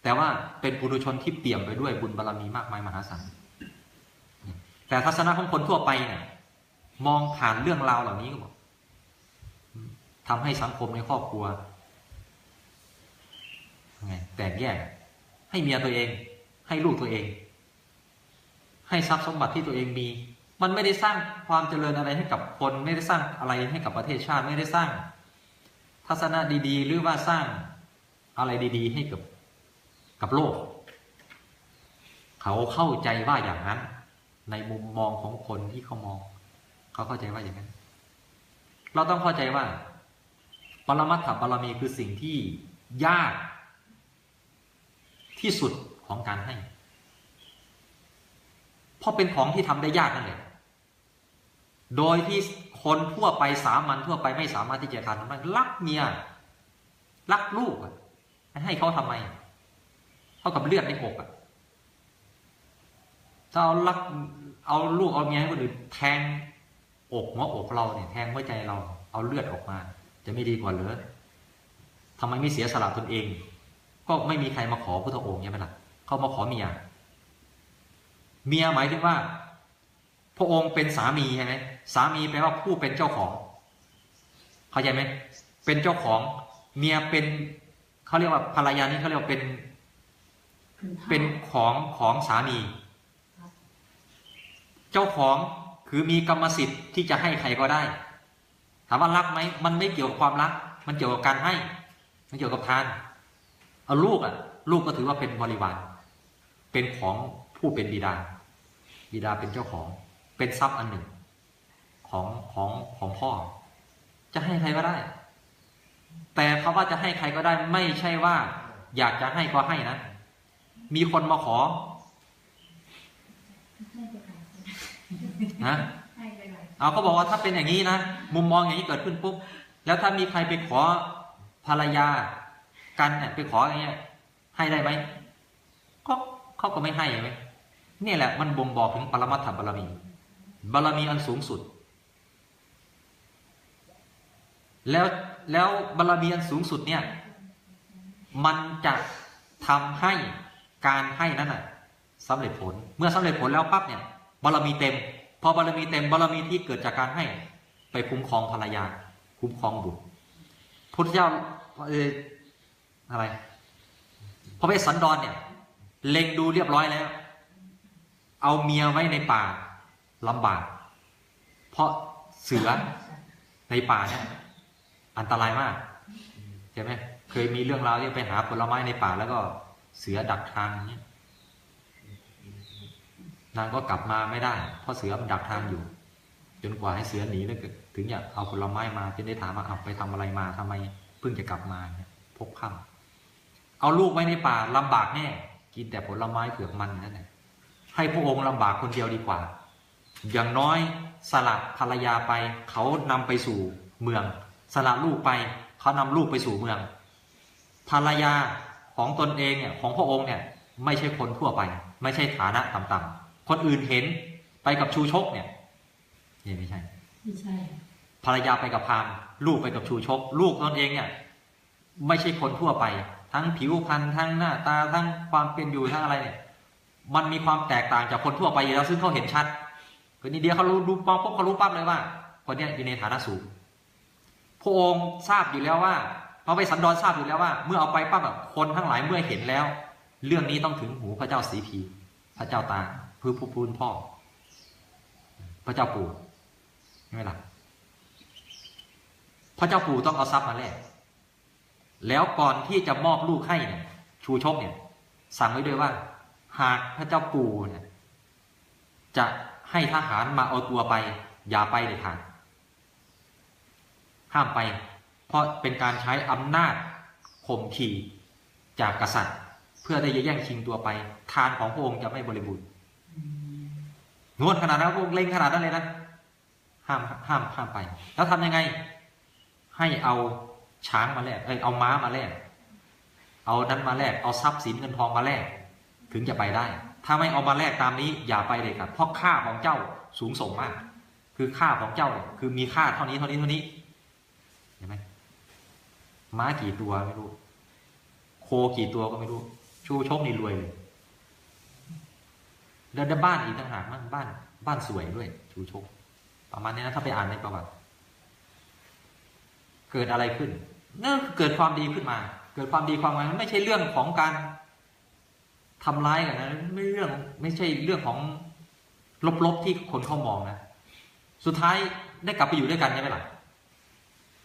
แต่ว่าเป็นปุถุชนที่เปี่ยมไปด้วยบุญบารมีมากมายมหาศาลแต่ทัศนะของคนทั่วไปเนี่ยมองผ่านเรื่องราวเหล่านี้ก็บอกทำให้สังคมในครอบครัวไงแตกแยก ให้เมียตัวเอง ให้ลูกตัวเอง ให้ทรัพย์สมบัติที่ตัวเองมี มันไม่ได้สร้างความเจริญอะไรให้กับคน ไม่ได้สร้างอะไรให้กับประเทศชาติไม่ได้สร้าง ทัศนะดี ๆ หรือว่าสร้างอะไรดีๆ ให้กับกับโลก เขาเข้าใจว่าอย่างนั้น ในมุมมองของคนที่เขามอง เขาเข้าใจว่าอย่างนั้น เราต้องเข้าใจว่า ปรมัตถบารมีคือสิ่งที่ยากที่สุดของการให้ เพราะเป็นของที่ทำได้ยากนั่นแหละ โดยที่คนทั่วไปสามัญทั่วไปไม่สามารถที่จะทำได้รักเมียรักลูกให้เขาทำไมเท่ากับเลือดในอกอะถ้าเอารักเอาลูกเอาเมียให้คนอื่นแทงอกหัวอกเราเนี่ยแทงหัวใจเรา เอาเลือดออกมา จะไม่ดีกว่าเหรอทำไมไม่เสียสละตนเอง ก็ไม่มีใครมาขอพุทธองค์ใช่ไหมล่ะเขามาขอเมีย เมียหมายถึงว่า พระองค์เป็นสามีใช่ไหม สามีแปลว่าผู้เป็นเจ้าของ เข้าใจไหมเป็นเจ้าของเมียเป็นเขาเรียกว่าภรรยานี่เขาเรียกว่าเป็น เป็นของของสามี เจ้าของคือมีกรรมสิทธิ์ที่จะให้ใครก็ได้ ถามว่ารักไหมมันไม่เกี่ยวกับความรัก มันเกี่ยวกับการให้มันเกี่ยวกับทานเอาลูกอะ ลูกก็ถือว่าเป็นบริวารเป็นของผู้เป็นบิดาบิดาเป็นเจ้าของ เป็นทรัพย์อันหนึ่ง ของของของพ่อ จะให้ใครก็ได้ แต่คาว่าจะให้ใครก็ได้ ไม่ใช่ว่า อยากจะให้ก็ให้นะ มีคนมาขอให้ไปขายนะให้ไปหลายเอาเขาบอกว่าถ้าเป็นอย่างนี้นะมุมมองอย่างนี้เกิดขึ้นปุ๊บแล้วถ้ามีใครไปขอภรรยากันเนี่ยไปขออย่างเงี้ย ให้ได้ไหมก็เขาก็ไม่ให้ไหมนี่แหละมันบ่งบอกถึงปรมัตถบารมี บารมีอันสูงสุด แล้วแล้วบารมีอันสูงสุดเนี่ย มันจะทำให้การให้นั้นน่ะสำเร็จผล เมื่อสำเร็จผลแล้วปั๊บเนี่ยบารมีเต็ม พอบารมีเต็มบารมีที่เกิดจากการให้ ไปคุ้มครองภรรยา คุ้มครองบุตรพุทธเจ้าอออะไรพระเวสสันดรเนี่ย เล็งดูเรียบร้อยแล้ว เอาเมียไว้ในป่าลำบาก เพราะเสือในป่าเนี่ย อันตรายมากใช่ไหมเคยมีเรื่องราวที่ไปหาผลไม้ในป่าแล้วก็เสือดักทางอย่างเงี้ยนางก็กลับมาไม่ได้เพราะเสือมันดักทางอยู่ จนกว่าให้เสือหนีแล้วถึงอยากเอาผลไม้มาจะได้ถามว่าเอาไปทำอะไรมาทำไมเพิ่งจะกลับมาเนี่ยพบค่ำเอาลูกไว้ในป่าลำบากแน่กินแต่ผลไม้เผือกมันนั่นแหละให้พระองค์ลำบากคนเดียวดีกว่า อย่างน้อยสละภรรยาไปเขานำไปสู่เมือง สละลูกไปเขานำลูกไปสู่เมือง ภรรยาของตนเองเนี่ยของพระองค์เนี่ยไม่ใช่คนทั่วไป ไม่ใช่ฐานะต่ำๆคนอื่นเห็นไปกับชูชกเนี่ยนี่ไม่ใช่ไม่ใช่ ภรรยาไปกับพราหมณ์ลูกไปกับชูชก ลูกตนเองเนี่ยไม่ใช่คนทั่วไป ทั้งผิวพรรณทั้งหน้าตาทั้งความเป็นอยู่ทั้งอะไรเนี่ย มันมีความแตกต่างจากคนทั่วไปอยู่แล้วซึ่งเขาเห็นชัดคนนี้เดียวเขารู้ดูมองปุ๊บเขารู้ปั๊บเลยว่า คนเนี้ยอยู่ในฐานะสูง พระองค์ทราบอยู่แล้วว่าพระไปสันดรทราบอยู่แล้วว่า เมื่อเอาไปปั๊บแบบคนทั้งหลายเมื่อเห็นแล้ว เรื่องนี้ต้องถึงหูพระเจ้าสีพี พระเจ้าตาพื้ผู้พูนพ่อ พระเจ้าปู่ใช่ไหมล่ะพระเจ้าปู่ต้องเอาทรัพย์มาแลกแล้วก่อนที่จะมอบลูกให้เนี่ย ชูชกเนี่ย สั่งไว้ด้วยว่า หากพระเจ้าปู่เนี่ย จะให้ทหารมาเอาตัวไป อย่าไปเด็ดขาด ห้ามไป เพราะเป็นการใช้อำนาจข่มขี่จากกษัตริย์ เพื่อได้จะแย่งชิงตัวไป ทานของพระองค์จะไม่บริบูรณ์นวดขนาดนั้นพระองค์เล็งขนาดนั้นเลยนะห้ามห้ามห้ามไป แล้วทำยังไง ให้เอาช้างมาแลกเอ้ยเอาม้ามาแลกเอานั้นมาแลกเอาทรัพย์สินเงินทองมาแลกถึงจะไปได้ ถ้าไม่เอามาแลกตามนี้ อย่าไปเลยครับเพราะค่าของเจ้าสูงส่งมาก คือค่าของเจ้าเนี่ยคือมีค่าเท่านี้เท่านี้เท่านี้ เห็นไหมม้ากี่ตัวไม่รู้ โคกี่ตัวก็ไม่รู้ ชูชกนี่รวยเลย แล้วด้บ้านอีกต่างหากมั้งบ้าน บ้านสวยด้วย ชูชก ประมาณนี้นะถ้าไปอ่านในประวัติ เกิดอะไรขึ้นนั่นคือเกิดความดีขึ้นมา เกิดความดีความงามไม่ใช่เรื่องของการทำร้ายกันนะไม่เรื่องไม่ใช่เรื่องของลบๆที่คนเขามองนะ สุดท้ายได้กลับไปอยู่ด้วยกันใช่ไหมล่ะ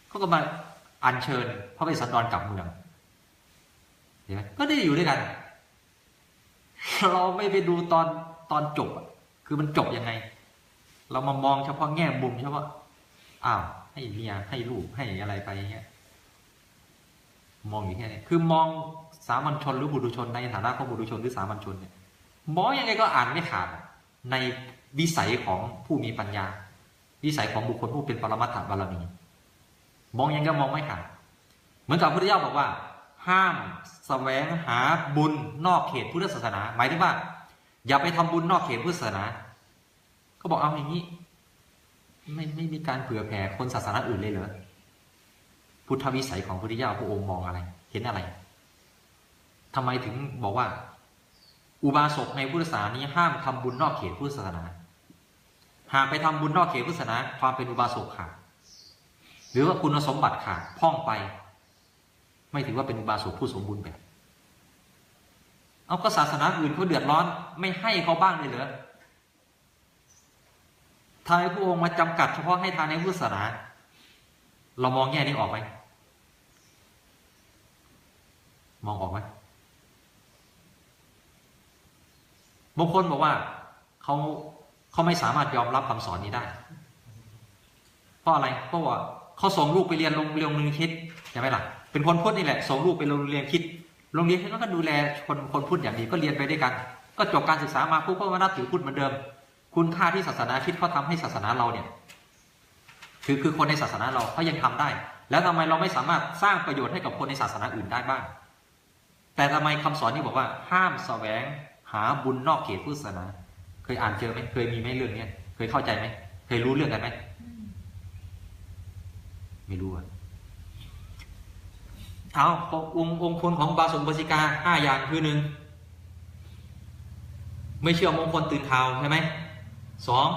เขาก็มาอัญเชิญพระเวสสันดรกลับเมืองเห็นไหมก็ได้อยู่ด้วยกัน เราไม่ไปดูตอนตอนจบอะคือมันจบยังไง เรามามองเฉพาะแง่มุมเฉพาะอ้าวให้เมียให้ลูกให้อะไรไปอย่างเงี้ยมองอยู่แค่นี้คือมองสามัญชนหรือบุรุชนในฐานะของบุรุชนหรือสามัญชนเนี่ยมองยังไงก็อ่านไม่ขาดในวิสัยของผู้มีปัญญา วิสัยของบุคคลผู้เป็นปรมัตถบารมี มองยังไงก็มองไม่ขาดเหมือนกับพุทธเจ้าบอกว่า ห้ามแสวงหาบุญนอกเขตพุทธศาสนา หมายถึงว่า อย่าไปทำบุญนอกเขตพุทธศาสนาก็บอกเอาอย่างนี้ ไม่ไม่มีการเผื่อแผ่คนศาสนาอื่นเลยเหรอพุทธวิสัยของพุทธเจ้าพระองค์มองอะไร เห็นอะไรทำไมถึงบอกว่า อุบาสกในพุทธศาสนานี้ห้ามทำบุญนอกเขตพุทธศาสนา หากไปทำบุญนอกเขตพุทธศาสนา ความเป็นอุบาสกขาด รือว่าคุณสมบัติขาดพ่องไป ไม่ถือว่าเป็นอุบาสกผู้สมบูรณ์แบบ เอาก็ศาสนาอื่นเขาเดือดร้อนไม่ให้เขาบ้างเลยเหรอทำไมพระองค์มาจำกัดเฉพาะให้ทานในพุทธศาสนา เรามองแง่นี้ออกไหมมองออกไหมบางคนบอกว่าเขาเขาไม่สามารถยอมรับคำสอนนี้ได้ เพราะอะไรเพราะว่า เขาส่งลูกไปเรียนโรงเรียนโรงคิดใช่ไหมล่ะเป็นคนพุทธนี่แหละส่งลูกไปโรงเรียนคิดโรงเรียนคิดก็ดูแลคนคนพุทธอย่างดีก็เรียนไปด้วยกัน ก็จบการศึกษามาปุ๊บก็มานับถือพุทธเหมือนเดิม คุณค่าที่ศาสนาคิดเขาทำให้ศาสนาเราเนี่ยคือคือคนในศาสนาเราเขายังทำได้ แล้วทำไมเราไม่สามารถสร้างประโยชน์ให้กับคนในศาสนาอื่นได้บ้าง แต่ทำไมคำสอนนี้บอกว่าห้ามแสวงหาบุญนอกเขตพุทธศาสนา เคยอ่านเจอไหมเคยมีไหมเรื่องเนี้ยเคยเข้าใจไหมเคยรู้เรื่องกันไหม ไม่รู้อะเอาองค์องค์คุณของบาสมบาสิกาห้าอย่างคือหนึ่งไม่เชื่อมงคลตื่นข่าวใช่ไหมสอง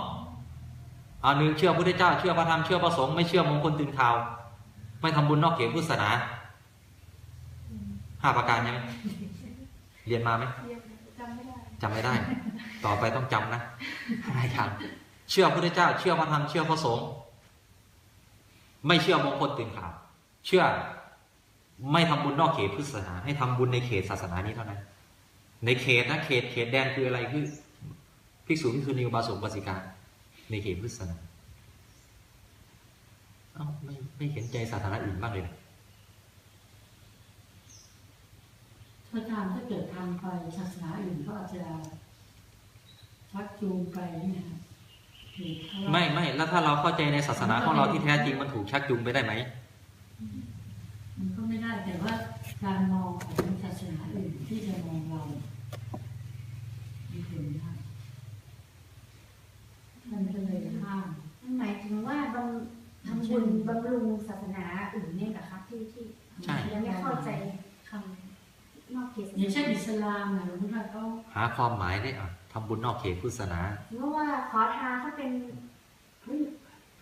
เอาหนึ่งเชื่อพระพุทธเจ้า เชื่อพระธรรมเชื่อพระสงฆ์ไม่เชื่อมงคลตื่นข่าว ไม่ทำบุญนอกเขตพุทธศาสนาห้าประการใช่ไหมเรียนมาไหมจำไม่ได้จำไม่ได้ ต่อไปต้องจำนะห้าอย่างเชื่อพระพุทธเจ้า เชื่อพระธรรมเชื่อพระสงฆ์ ไม่เชื่อมงคลตื่นข่าว เชื่อไม่ทำบุญนอกเขตพุทธศาสนา ให้ทำบุญในเขตศาสนานี้เท่านั้น ในเขตนะเขตเขตแดนคืออะไรคือภิกษุภิกษุณีบาสกอุบาสิกาในเขตพุทธศาสนาเอ้าไม่ไม่เห็นใจศาสนาอื่นบ้างเลยนะถ้าทางถ้าเกิดทางไปศาสนาอื่นก็อาจจะชักจูงไปเนี่ยหรือทะเลาะ ไม่ไม่แล้วถ้าเราเข้าใจในศาสนาของเราที่แท้จริงมันถูกชักจูงไปได้ไหมได้แต่ว่าการมองของศาสนาอื่นที่จะมองเรามีผลได้มันก็เลยห้ามมันหมายถึงว่าบำทำบุญบำรุงศาสนาอื่นเนี่ยเหรอคะที่ที่ใช่ยังไม่เข้าใจคำนอกเขตศาสอย่างเช่นนาอิสลามนะหลวงพ่อเขาหาความหมายได้อะ ทำบุญนอกเขตพุทธศาสนาเพราะว่าขอทานถ้าเป็น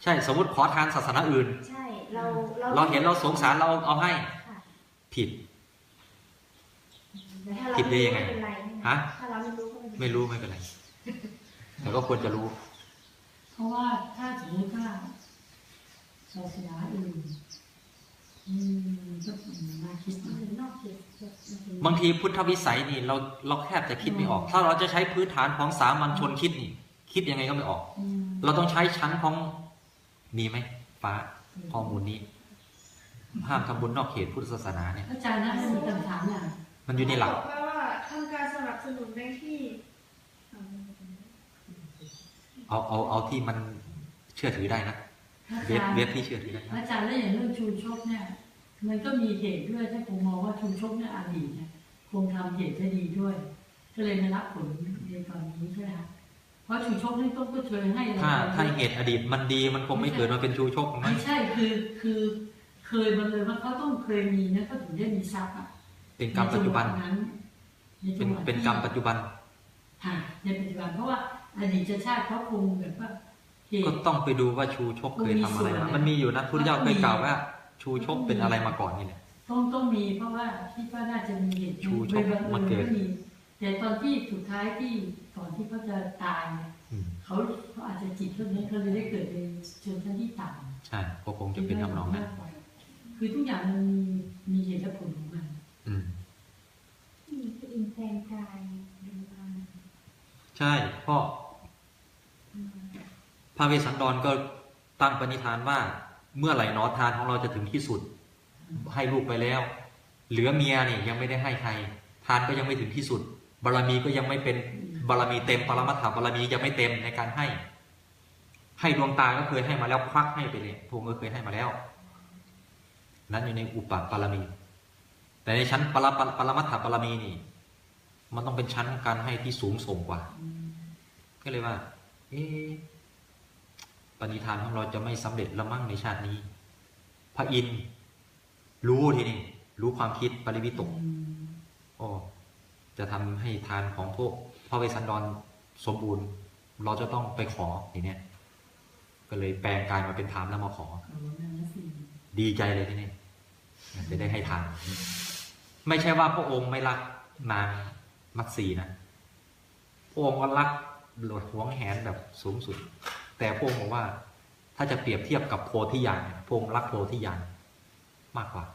ใช่สมมติขอทานศาสนาอื่น ใช่เราเราเห็นเราสงสารเราเอาให้ค่ะผิดแต่ถ้าเราผิดได้ยังไงม่เป็นไรฮะถ้าเราไม่รู้ก็ไม่เป็นไรไม่รู้ไม่เป็นไรแต่ก็ควรจะรู้ เพราะว่าถ้าสมมติว่าศาสนาอื่นอืมก็น่าคิดมันนะเป็นนอกเขตมันเป็น บางทีพุทธวิสัยนี่เราเราแทบจะคิดไม่ออก ถ้าเราจะใช้พื้นฐานของสามัญชนคิดนี่ คิดยังไงก็ไม่ออกอืมเราต้องใช้ชั้นของมีไหมฟ้าข้อมูลนี้ห้ามทำบุญนอกเขตพุทธศาสนาเนี่ยอาจารย์นะถ้ามีคำถามอย่างมันอยู่ในหลักบอกว่าว่าทำการสนับสนุนในที่เอาเอาเอาที่มันเชื่อถือได้นะอาเว็บจารย์เว็บที่เชื่อถือได้นะอาจารย์แล้วอย่างเรื่องชูชกเนี่ย มันก็มีเหตุด้วยถ้าผมมองว่าชูชกเนี่ยอดีตเนี่ยคงทำเหตุได้ดีด้วย ก็เลยมารับผลในตอนนี้ใช่ไหมคะเพราะชูชกนี่ต้องก็เคยให้เราถ้าถ้าเหตุอดีตมันดีมันคงไม่เกิดมาเป็นชูชกนะไม่ใช่คือคือเคยมาเลยว่าเขาต้องเคยมีนะก็ถึงได้มีทรัพย์อะเป็นกรรมปัจจุบันใจังหวะนั้นในจัเป็นงหวะเป็นที่กรรมปัจจุบันค่ะในปัจจุบันเพราะว่าอดีตชาติเขาคงแบบว่าเหก็ตุต้องไปดูว่าชูชกเคยทำอะไรมามันมีอยู่นะพุทธเจ้าเคยกล่าวว่า ชูชกเป็นอะไรมาก่อนนี่แหละต้องต้องมีเพราะว่าคิดว่าน่าจะมีเหตุชูชกโดยบังมาเกิเอิดญก็มีแต่ตอนที่สุดท้ายที่ก่อนที่เขาจะตายเนี่ยอืมเขาเขาอาจจะจิตเท่านี้เขาเลยได้เกิดในชนชั้นที่ต่ำใช่ก็คงจะเป็นทำนองนั้นคือทุกอย่างมันมีมีเหตุและผลของมันอืมนี่คืออินแปลงกายดูมาใช่เพราะอืมพระเวสสันดรก็ตั้งปณิธานว่า เมื่อไหร่นอทานของเราจะถึงที่สุด ให้ลูกไปแล้ว เหลือเมียเนี่ยยังไม่ได้ให้ใคร ทานก็ยังไม่ถึงที่สุด บารมีก็ยังไม่เป็นบารมีเต็มปรมัตถบารมียังไม่เต็มในการให้ ให้ดวงตาก็เคยให้มาแล้วควักให้ไปเลยพระองค์ก็เคยให้มาแล้ว นั้นอยู่ในอุปปารมี แต่ในชั้นปรปรปรมัตถบารมีนี่ มันต้องเป็นชั้นการให้ที่สูงส่งกว่า ก็เลยว่า เอ๊ ปณิธานของเราจะไม่สำเร็จละมั่งในชาตินี้ พระอินทร์รู้ทีนี้รู้ความคิดปริวิตกโอ้จะทำให้ทานของพวกพระเวสสันดรสมบูรณ์ เราจะต้องไปขอทีเนี้ยก็เลยแปลงกายมาเป็นธรรมแล้วมาขอเอานั่นนะสิดีใจเลยทีนี้จะได้ให้ทาน ไม่ใช่ว่าพระองค์ไม่รักนางมัตสีนะ พระองค์ก็รักหลดหวงแหนแบบสูงสุด แต่พระองค์บอกว่า ถ้าจะเปรียบเทียบกับโพธิญาณเนี่ยพงค์รักโพธิญาณมากกว่า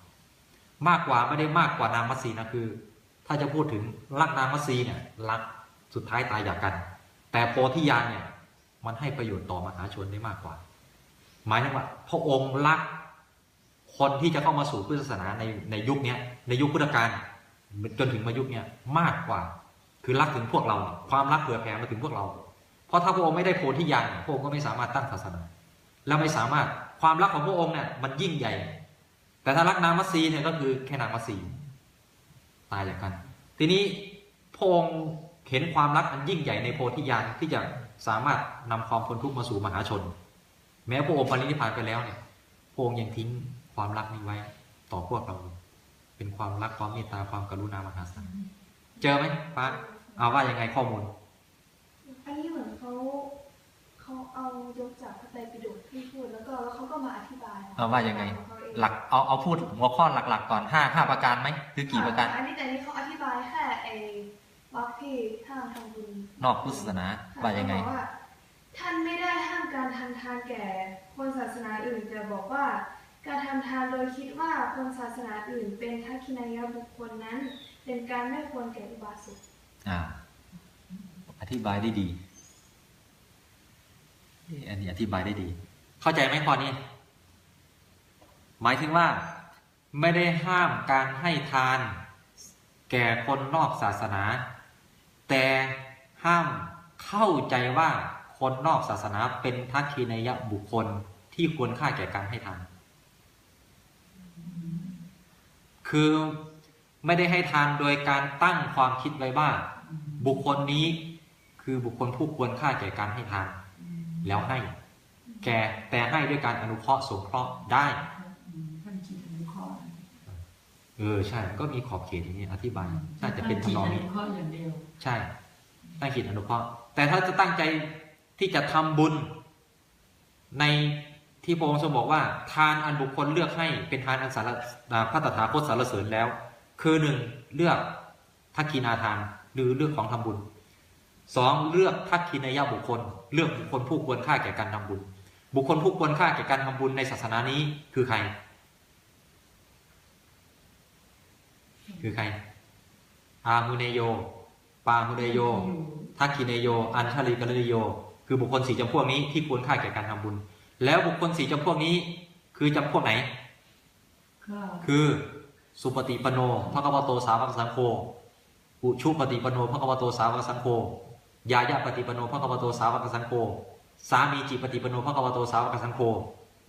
มากกว่าไม่ได้มากกว่านางมัสีนะคือ ถ้าจะพูดถึงรักนางมัสีเนี่ยรักสุดท้ายตายอยากกัน แต่โพธิญาณเนี่ยมันให้ประโยชน์ต่อมหาชนได้มากกว่า หมายถึงว่าพระองค์รักคนที่จะเข้ามาสู่พุทธศาสนาในในยุคนี้ในยุคพุทธกาลจนถึงมายุคนี้มากกว่า คือรักถึงพวกเรา ความรักเผื่อแผ่มาถึงพวกเรา เพราะถ้าพระองค์ไม่ได้โพธิญาณพระองค์ก็ไม่สามารถตั้งศาสนา และไม่สามารถความรักของพระองค์เนี่ยมันยิ่งใหญ่ แต่ถ้ารักนางมัสีเนี่ยก็คือแค่นางมัสีตายจากกัน ทีนี้พระองค์เห็นความรักอันยิ่งใหญ่ในโพธิญาณที่จะสามารถนำความพ้นทุกข์มาสู่มหาชน แม้พระองค์ปรินิพพานไปแล้วเนี่ยพระองค์ยังทิ้งความรักนี้ไว้ต่อพวกเรา เป็นความรักความเมตตาความกรุณามหาศาลเจอไหมป้าเอาว่ายังไงข้อมูล นนี้เหมือนเขาเขาเอายกจากพระไตรปิฎกที่พูดแล้วก็แล้วเขาก็มาอธิบายเอาว่ายังไงขอเขาเองหลักเอาเอาพูดหัวข้อหลัก ๆ ก่อนห้าห้าประการไหมหรือกี่ประการ อันนี้แต่นี้เขาอธิบายแค่ไอ้วรรคที่ห้ามทำบุญนอกพุทธศาสนาว่ายังไงเขาบอกว่าท่านไม่ได้ห้ามการทำทานแก่คนศาสนาอื่นแต่บอกว่า การทำทานโดยคิดว่าคนศาสนาอื่น เป็นทักขินายบุคคลนั้น เป็นการไม่ควรแก่อุบาสกอ่าอ ธิบายได้ดีอันนี้อธิบายได้ดี เข้าใจไหมข้อนี้หมายถึงว่าไม่ได้ห้ามการให้ทาน แก่คนนอกศาสนา แต่ห้ามเข้าใจว่าคนนอกศาสนาเป็นทักษินยบุคคลที่ควรค่าแก่การให้ทานคคือไม่ได้ให้ทานโดยการตั้งความคิดไว้ว่า บุคคลนี้ คือบุคคลผู้ควรค่าแก่การให้ทานแล้วให้ แก่แต่ให้ด้วยการอนุเคราะห์สงเคราะห์ได้ท่านคิดอนุเคราะห์เออใช่มันก็มีขอบเขตอย่างนี้อธิบายน่าจะเป็นทำนองท่านี้คิดอนุเคราะห์อย่างเดียวใช่ตั้งจิตอนุเคราะห์ แต่ถ้าจะตั้งใจที่จะทำบุญ ในที่พระองค์ทรงบอกว่า ทานอันบุคคลเลือกให้เป็นทานอันสารอ่าพระตถาคตสารเสริญแล้ว คือหนึ่งเลือกทักขีนาทานหรือเลือกของทำบุญ สองเลือกทักขีนายบุคคล เลือกบุคคลผู้ควรค่าแก่การทำบุญ บุคคลผู้ควรค่าแก่การทำบุญในศาสนานี้คือใคร คือใคร อามุเนโย ปามุเนโยทักขิเนโย อัญชลีกัลยโย คือบุคคลสี่จำพวกนี้ที่ควรค่าแก่การทำบุญ แล้วบุคคลสี่จำพวกนี้ คือจำพวกไหนก็คือสุปฏิปโนพระกวโตสาวกสังโฆอุชุปฏิปโนพระกวโตสาวกสังโฆ ยายาปฏิปโนพระกวโตสาวกสังโฆสามีจิปฏิปโนพระกวโตสาวกสังโฆ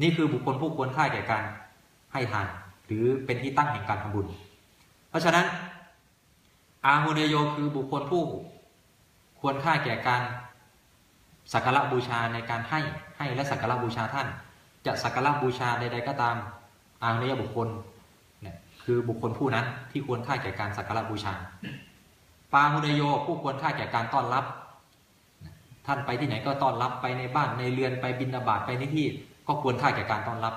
นี่คือบุคคลผู้ควรค่าแก่การให้ทาน หรือเป็นที่ตั้งแห่งการทำบุญ เพราะฉะนั้น อาหุเนโยคือบุคคลผู้ควรค่าแก่การสักการะบูชาในการให้ให้และสักการะบูชาท่าน จะสักการะบูชาใด ๆ ก็ตาม อาหุเนยบุคคลเนี่ยคือบุคคลผู้นั้นที่ควรค่าแก่การสักการะบูชา ปาหุเนโยผู้ควรค่าแก่การต้อนรับ ท่านไปที่ไหนก็ต้อนรับไปในบ้านในเรือนไปบินาบาตไปในที่ ก็ควรค่าแก่การต้อนรับ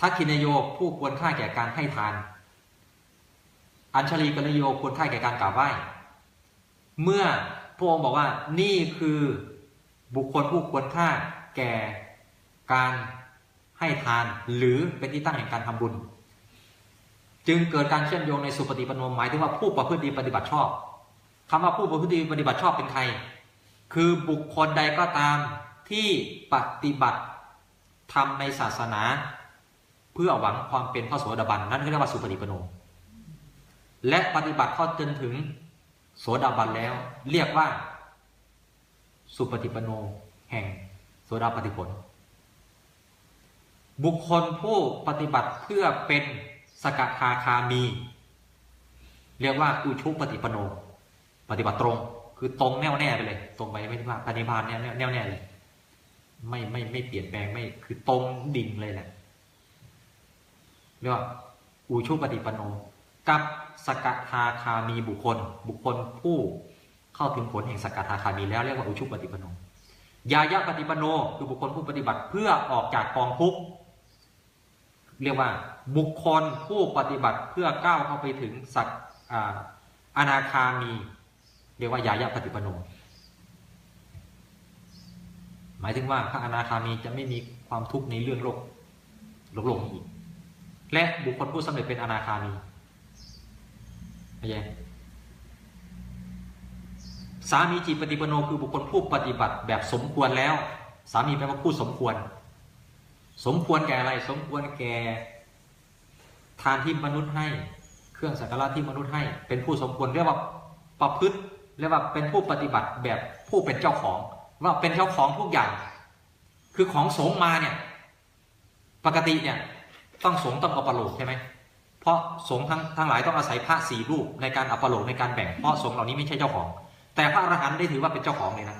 ทักขินโยผู้ควรค่าแก่การให้ทาน อัญชลีกัลยโยควรค่าแก่การกราบไหว้ เมื่อพระองค์บอกว่านี่คือบุคคลผู้ควรค่าแก่การให้ทานหรือเป็นที่ตั้งแห่งการทำบุญ จึงเกิดการเชื่อมโยงในสุปฏิปโนหมายถึงว่าผู้ประพฤติดีปฏิบัติชอบคำว่าผู้ประพฤติดีปฏิบัติชอบเป็นใคร คือบุคคลใดก็ตามที่ปฏิบัติทำในศาสนา เพื่อหวังความเป็นพระโสดาบันนั่นเรียกว่าสุปฏิปโน และปฏิบัติเข้าจนถึงโสดาบันแล้ว เรียกว่า สุปฏิปโน แห่งโสดาปฏิผล บุคคลผู้ปฏิบัติเพื่อเป็นสกทาคามี เรียกว่าอุชุปฏิปโน ปฏิบัติตรง คือตรงแน่วแน่ไปเลย ตรงไปไม่ใช่ว่าปฏิพานเนี่ยแน่วแน่เลย ไม่ไม่ไม่เปลี่ยนแปลงไม่ คือตรงดิ่งเลยแหละเรียกว่าอุชุปฏิปโน กับสกทาคามีบุคคล บุคคลผู้เข้าถึงผลแห่งสกทาคามีแล้วเรียกว่าอุชุปฏิปโนยายะปฏิปโนคือบุคคลผู้ปฏิบัติเพื่อออกจากกองทุกข์เรียกว่าบุคคลผู้ปฏิบัติเพื่อก้าวเข้าไปถึงสักอาอนาคามี เรียกว่ายายะปฏิปโนหมายถึงว่าพระอนาคามีจะไม่มีความทุกข์ในเรื่องโลกโลกโลกนี้อีก และบุคคลผู้สำเร็จเป็นอนาคามีเข้าใจสามีจิตปฏิปโนคือบุคคลผู้ปฏิบัติแบบสมควรแล้ว สามีแปลว่าผู้สมควร สมควรแก่อะไร สมควรแก่ทานที่มนุษย์ให้ เครื่องสักการะที่มนุษย์ให้ เป็นผู้สมควรเรียกว่าประพฤติ เรียกว่าเป็นผู้ปฏิบัติแบบผู้เป็นเจ้าของ ว่าเป็นเจ้าของทุกอย่าง คือของสงมาเนี่ย ปกติเนี่ยต้องสงต้องอัปโลกใช่ไหมเพราะสงทั้งทั้งหลายต้องอาศัยพระสี่รูปในการอัปโลกในการแบ่งเพราะสงเหล่านี้ไม่ใช่เจ้าของ แต่พระอรหันต์ได้ถือว่าเป็นเจ้าของเลยนะ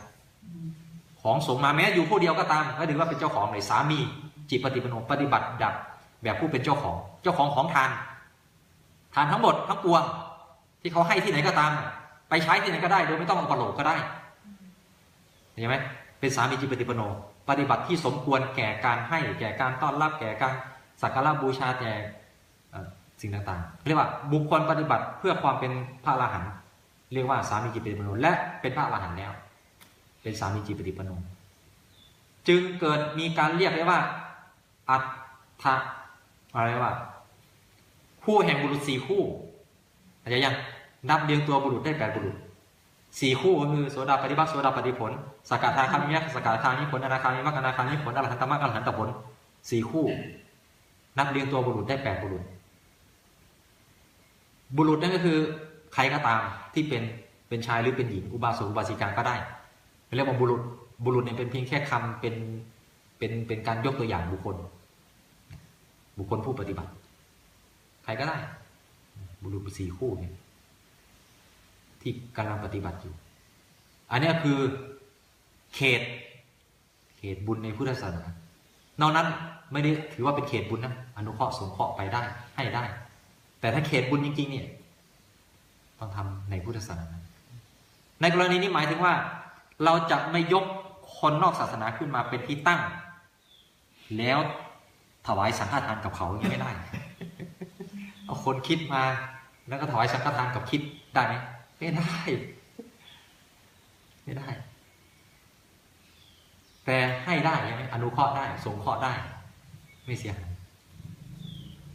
ของสงมาแม้อยู่ผู้เดียวก็ตามก็ถือว่าเป็นเจ้าของเลยสามีจิตปฏิปโนปฏิบัติดับแบบผู้เป็นเจ้าของ เจ้าของของทาน ทานทั้งหมดทั้งปวง ที่เขาให้ที่ไหนก็ตาม ไปใช้ที่ไหนก็ได้โดยไม่ต้องอุปโลกก็ได้เห็นไหมเป็นสามีจิตปฏิปโน ปฏิบัติที่สมควรแก่การให้แก่การต้อนรับแก่การสักการะบูชาแก่สิ่งต่างๆ เรียกว่าบุคคลปฏิบัติเพื่อความเป็นพระอรหันต์เรียกว่าสามีจิตปฏิปโนและเป็นพระอรหันต์แล้ว เป็นสามีจิตปฏิปโน จึงเกิดมีการเรียกได้ว่าอัตถะอะไรว่า คู่แห่งบุรุษสี่คู่อาจจะยัง นับเรียงตัวบุรุษได้แปดบุรุษสี่คู่ก็คือโสดาปฏิบัติโสดาปฏิผลสกัดทางคามิยะสกทามิผลอนาคามิมักอนาคามิผลอรหันตมรรคอรหันตผลสี่คู่ นับเรียงตัวบุรุษได้แปดบุรุษ บุรุษนั่นก็คือ ใครก็ตามที่เป็นเป็นชายหรือเป็นหญิงอุบาสกอุบาสิกาก็ได้เรียกว่าบุรุษบุรุษเนี่ยเป็นเพียงแค่คำเป็นเป็นเป็นการยกตัวอย่างบุคคล บุคคลผู้ปฏิบัติ ใครก็ได้ บุรุษสี่คู่เนี่ย ที่กำลังปฏิบัติอยู่ อันนี้คือเขตเขตบุญในพุทธศาสนานอกนั้นไม่ได้ถือว่าเป็นเขตบุญนะอนุเคราะห์สงเคราะห์ไปได้ให้ได้ แต่ถ้าเขตบุญจริงๆเนี่ยต้องทำในพุทธศาสนา ในกรณีนี้หมายถึงว่า เราจะไม่ยกคนนอกศาสนาขึ้นมาเป็นที่ตั้ง แล้วถวายสังฆทานกับเขาอย่างนี้ไม่ได้ เอาคนคิดมา แล้วก็ถวายสังฆทานกับคิดได้ไหม ไม่ได้ ไม่ได้ แต่ให้ได้ใช่ไหมอนุเคราะห์ได้ สงเคราะห์ได้ ไม่เสียหาย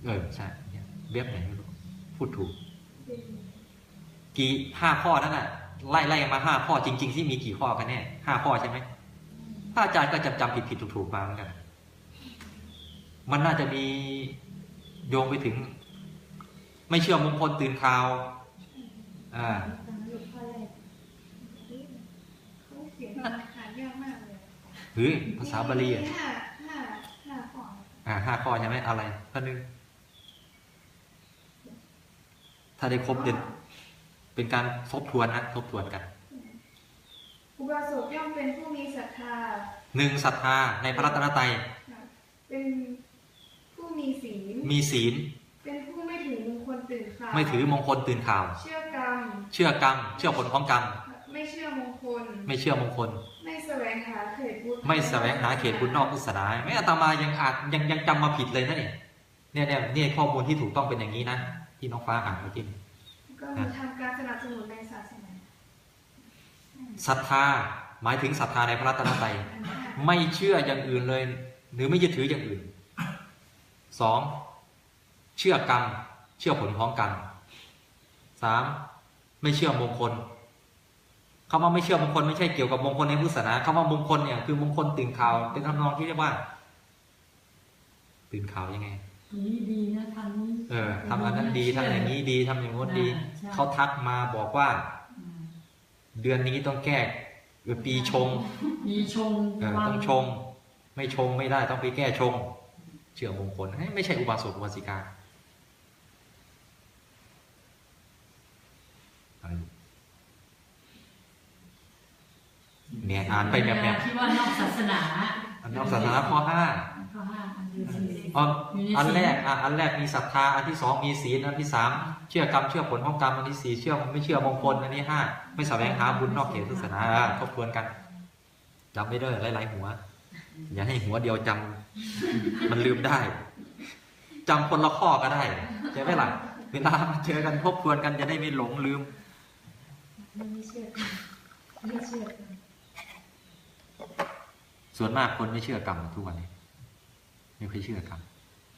เออใช่เนี่ยเว็บไหนไม่รู้พูดถูก กี่ห้าข้อนั่นน่ะไล่ไล่มาห้าข้อจริง ๆ ที่มีกี่ข้อกันแน่ห้าข้อใช่ไหมพระอาจารย์ก็จำจำผิดผิดถูกถูกมาเหมือนกัน มันน่าจะมีโยงไปถึง ไม่เชื่อมงคลตื่นข่าว อ่าตอนนั้นลูกพ่อแรกเขาเขียนมาหายากมากเลยเฮ้ยภาษาบาลีอะห้าห้าห้าข้ออ่าห้าข้อใช่ไหมอะไรข้อหนึ่งถ้าได้ครบเดือนเป็นการทบทวนนะทบทวนกันอุบาสกย่อมเป็นผู้มีศรัทธาหนึ่งศรัทธาในพระรัตนตรัยเป็นผู้มีศีลมีศีล ตื่นข่าวไม่ถือมงคลตื่นข่าว เชื่อกรรม เชื่อกรรม เชื่อผลของกรรม ไม่เชื่อมงคล ไม่เชื่อมงคล ไม่แสวงหาเขตบุญไม่แสวงหาเขตบุญนอกพุทธศาสนาไม่อาตมายังอาจยังยังจำมาผิดเลยนะเนี่ยเนี่ยเนี่ยเนี่ยข้อมูลที่ถูกต้องเป็นอย่างนี้นะที่น้องฟ้าอ่านเมื่อกี้ก็มีทำการสนับสนุนในศาสนาศรัทธาหมายถึงศรัทธาในพระรัตนตรัยไม่เชื่ออย่างอื่นเลย หรือไม่ยึดถืออย่างอื่นสองเชื่อกรรมเชื่อผลของกรรมสามไม่เชื่อมงคลคำว่าไม่เชื่อมงคลไม่ใช่เกี่ยวกับมงคลในพุทธศาสนาคำว่ามงคลเนี่ยคือมงคลตื่นข่าวเป็นคำนองที่เรียกว่า ตื่นข่าวยังไงนี้ดีนะทำนี้เออทำอันนั้นดีทำอย่างนี้ดีทำอย่างโน้นดีใช่เขาทักมาบอกว่าอืมเดือนนี้ต้องแก้เออปีชงมีชงเออวันต้องชง ไม่ชงไม่ได้ต้องไปแก้ชง เชื่อมงคลเฮ้ยไม่ใช่อุบาสกอุบาสิกาอะไรลูก เนี่ยอ่านไปแบบแบบที่ว่านอกศาสนาอันนอกศาสนาข้อห้าข้อห้าอันที่สี่อ๋ออันแรกอะอันแรกมีศรัทธาอันที่สองมีศีลอันที่สามเชื่อกรรมเชื่อผลของกรรมอันที่สี่เชื่อไม่เชื่อมงคลอันที่ห้าไม่แสวงหาบุญนอกเขตศาสนาอะทบทวนกันจำไม่ได้หลายๆหัว อย่าให้หัวเดียวจำมันลืมได้จำคนละข้อก็ได้ใช่ไหมล่ะเวลามาเจอกันทบทวนกันจะได้ไม่หลงลืมไม่เชื่อกันไม่เชื่อกัน ส่วนมากคนไม่เชื่อกรรมทุกวันนี้ไม่ค่อยเชื่อกรรม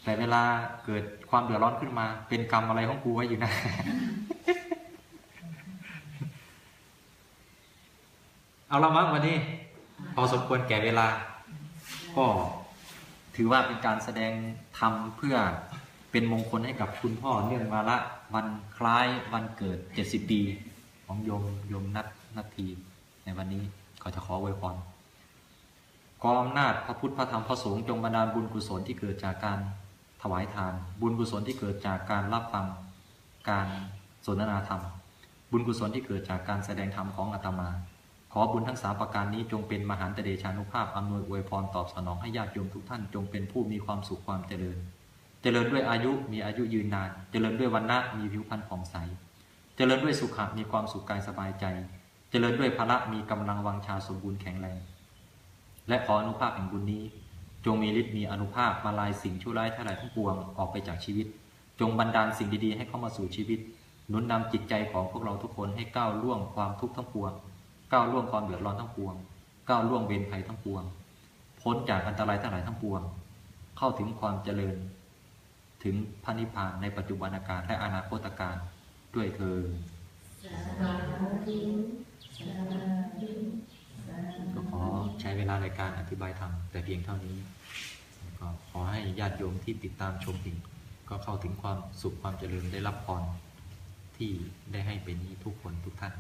แต่เวลาเกิดความเดือดร้อนขึ้นมา เป็นกรรมอะไรของกูไว้อยู่นะเอาละมั้งวันนี้พอสมควรแก่เวลา ก็ถือว่าเป็นการแสดงธรรมเพื่อเป็นมงคลให้กับคุณพ่อเนื่องมาละวันคล้ายวันเกิด 70 ปี ของโยมโยมนัทนัทที ในวันนี้ก็จะขออวยพร ขออำนาจพระพุทธพระธรรมพระสงฆ์จงบันดาลบุญกุศลที่เกิดจากการถวายทาน บุญกุศลที่เกิดจากการรับฟังการสนทนาธรรม บุญกุศลที่เกิดจากการแสดงธรรมของอาตมา ขอบุญทั้งสามประการนี้จงเป็นมหันตเดชานุภาพอำนวยอวยพรตอบสนองให้ญาติโยมทุกท่านจงเป็นผู้มีความสุขความเจริญ เจริญด้วยอายุมีอายุยืนนาน เจริญด้วยวันนะมีผิวพรรณผ่องใส เจริญด้วยสุขะมีความสุขกายสบายใจ เจริญด้วยพละมีกำลังวังชาสมบูรณ์แข็งแรง และขออนุภาพแห่งบุญนี้ จงมีฤทธิ์มีอนุภาพมาลายสิ่งชั่วร้ายทั้งหลายทั้งปวงออกไปจากชีวิต จงบันดาลสิ่งดีๆให้เข้ามาสู่ชีวิตหนุนนำจิตใจของพวกเราทุกคนให้ก้าวล่วงความทุกข์ทั้งปวง ก้าวล่วงความเดือดร้อนทั้งปวง ก้าวล่วงเวรภัยทั้งปวง พ้นจากอันตรายทั้งหลายทั้งปวง เข้าถึงความเจริญ ถึงพระนิพพานในปัจจุบันการและอนาคตการด้วยเธอ ก็ขอใช้เวลารายการอธิบายธรรมแต่เพียงเท่านี้ก็ขอให้ญาติโยมที่ติดตามชมอยู่ก็เข้าถึงความสุขความเจริญได้รับพรที่ได้ให้เป็นนี้ทุกคนทุกท่าน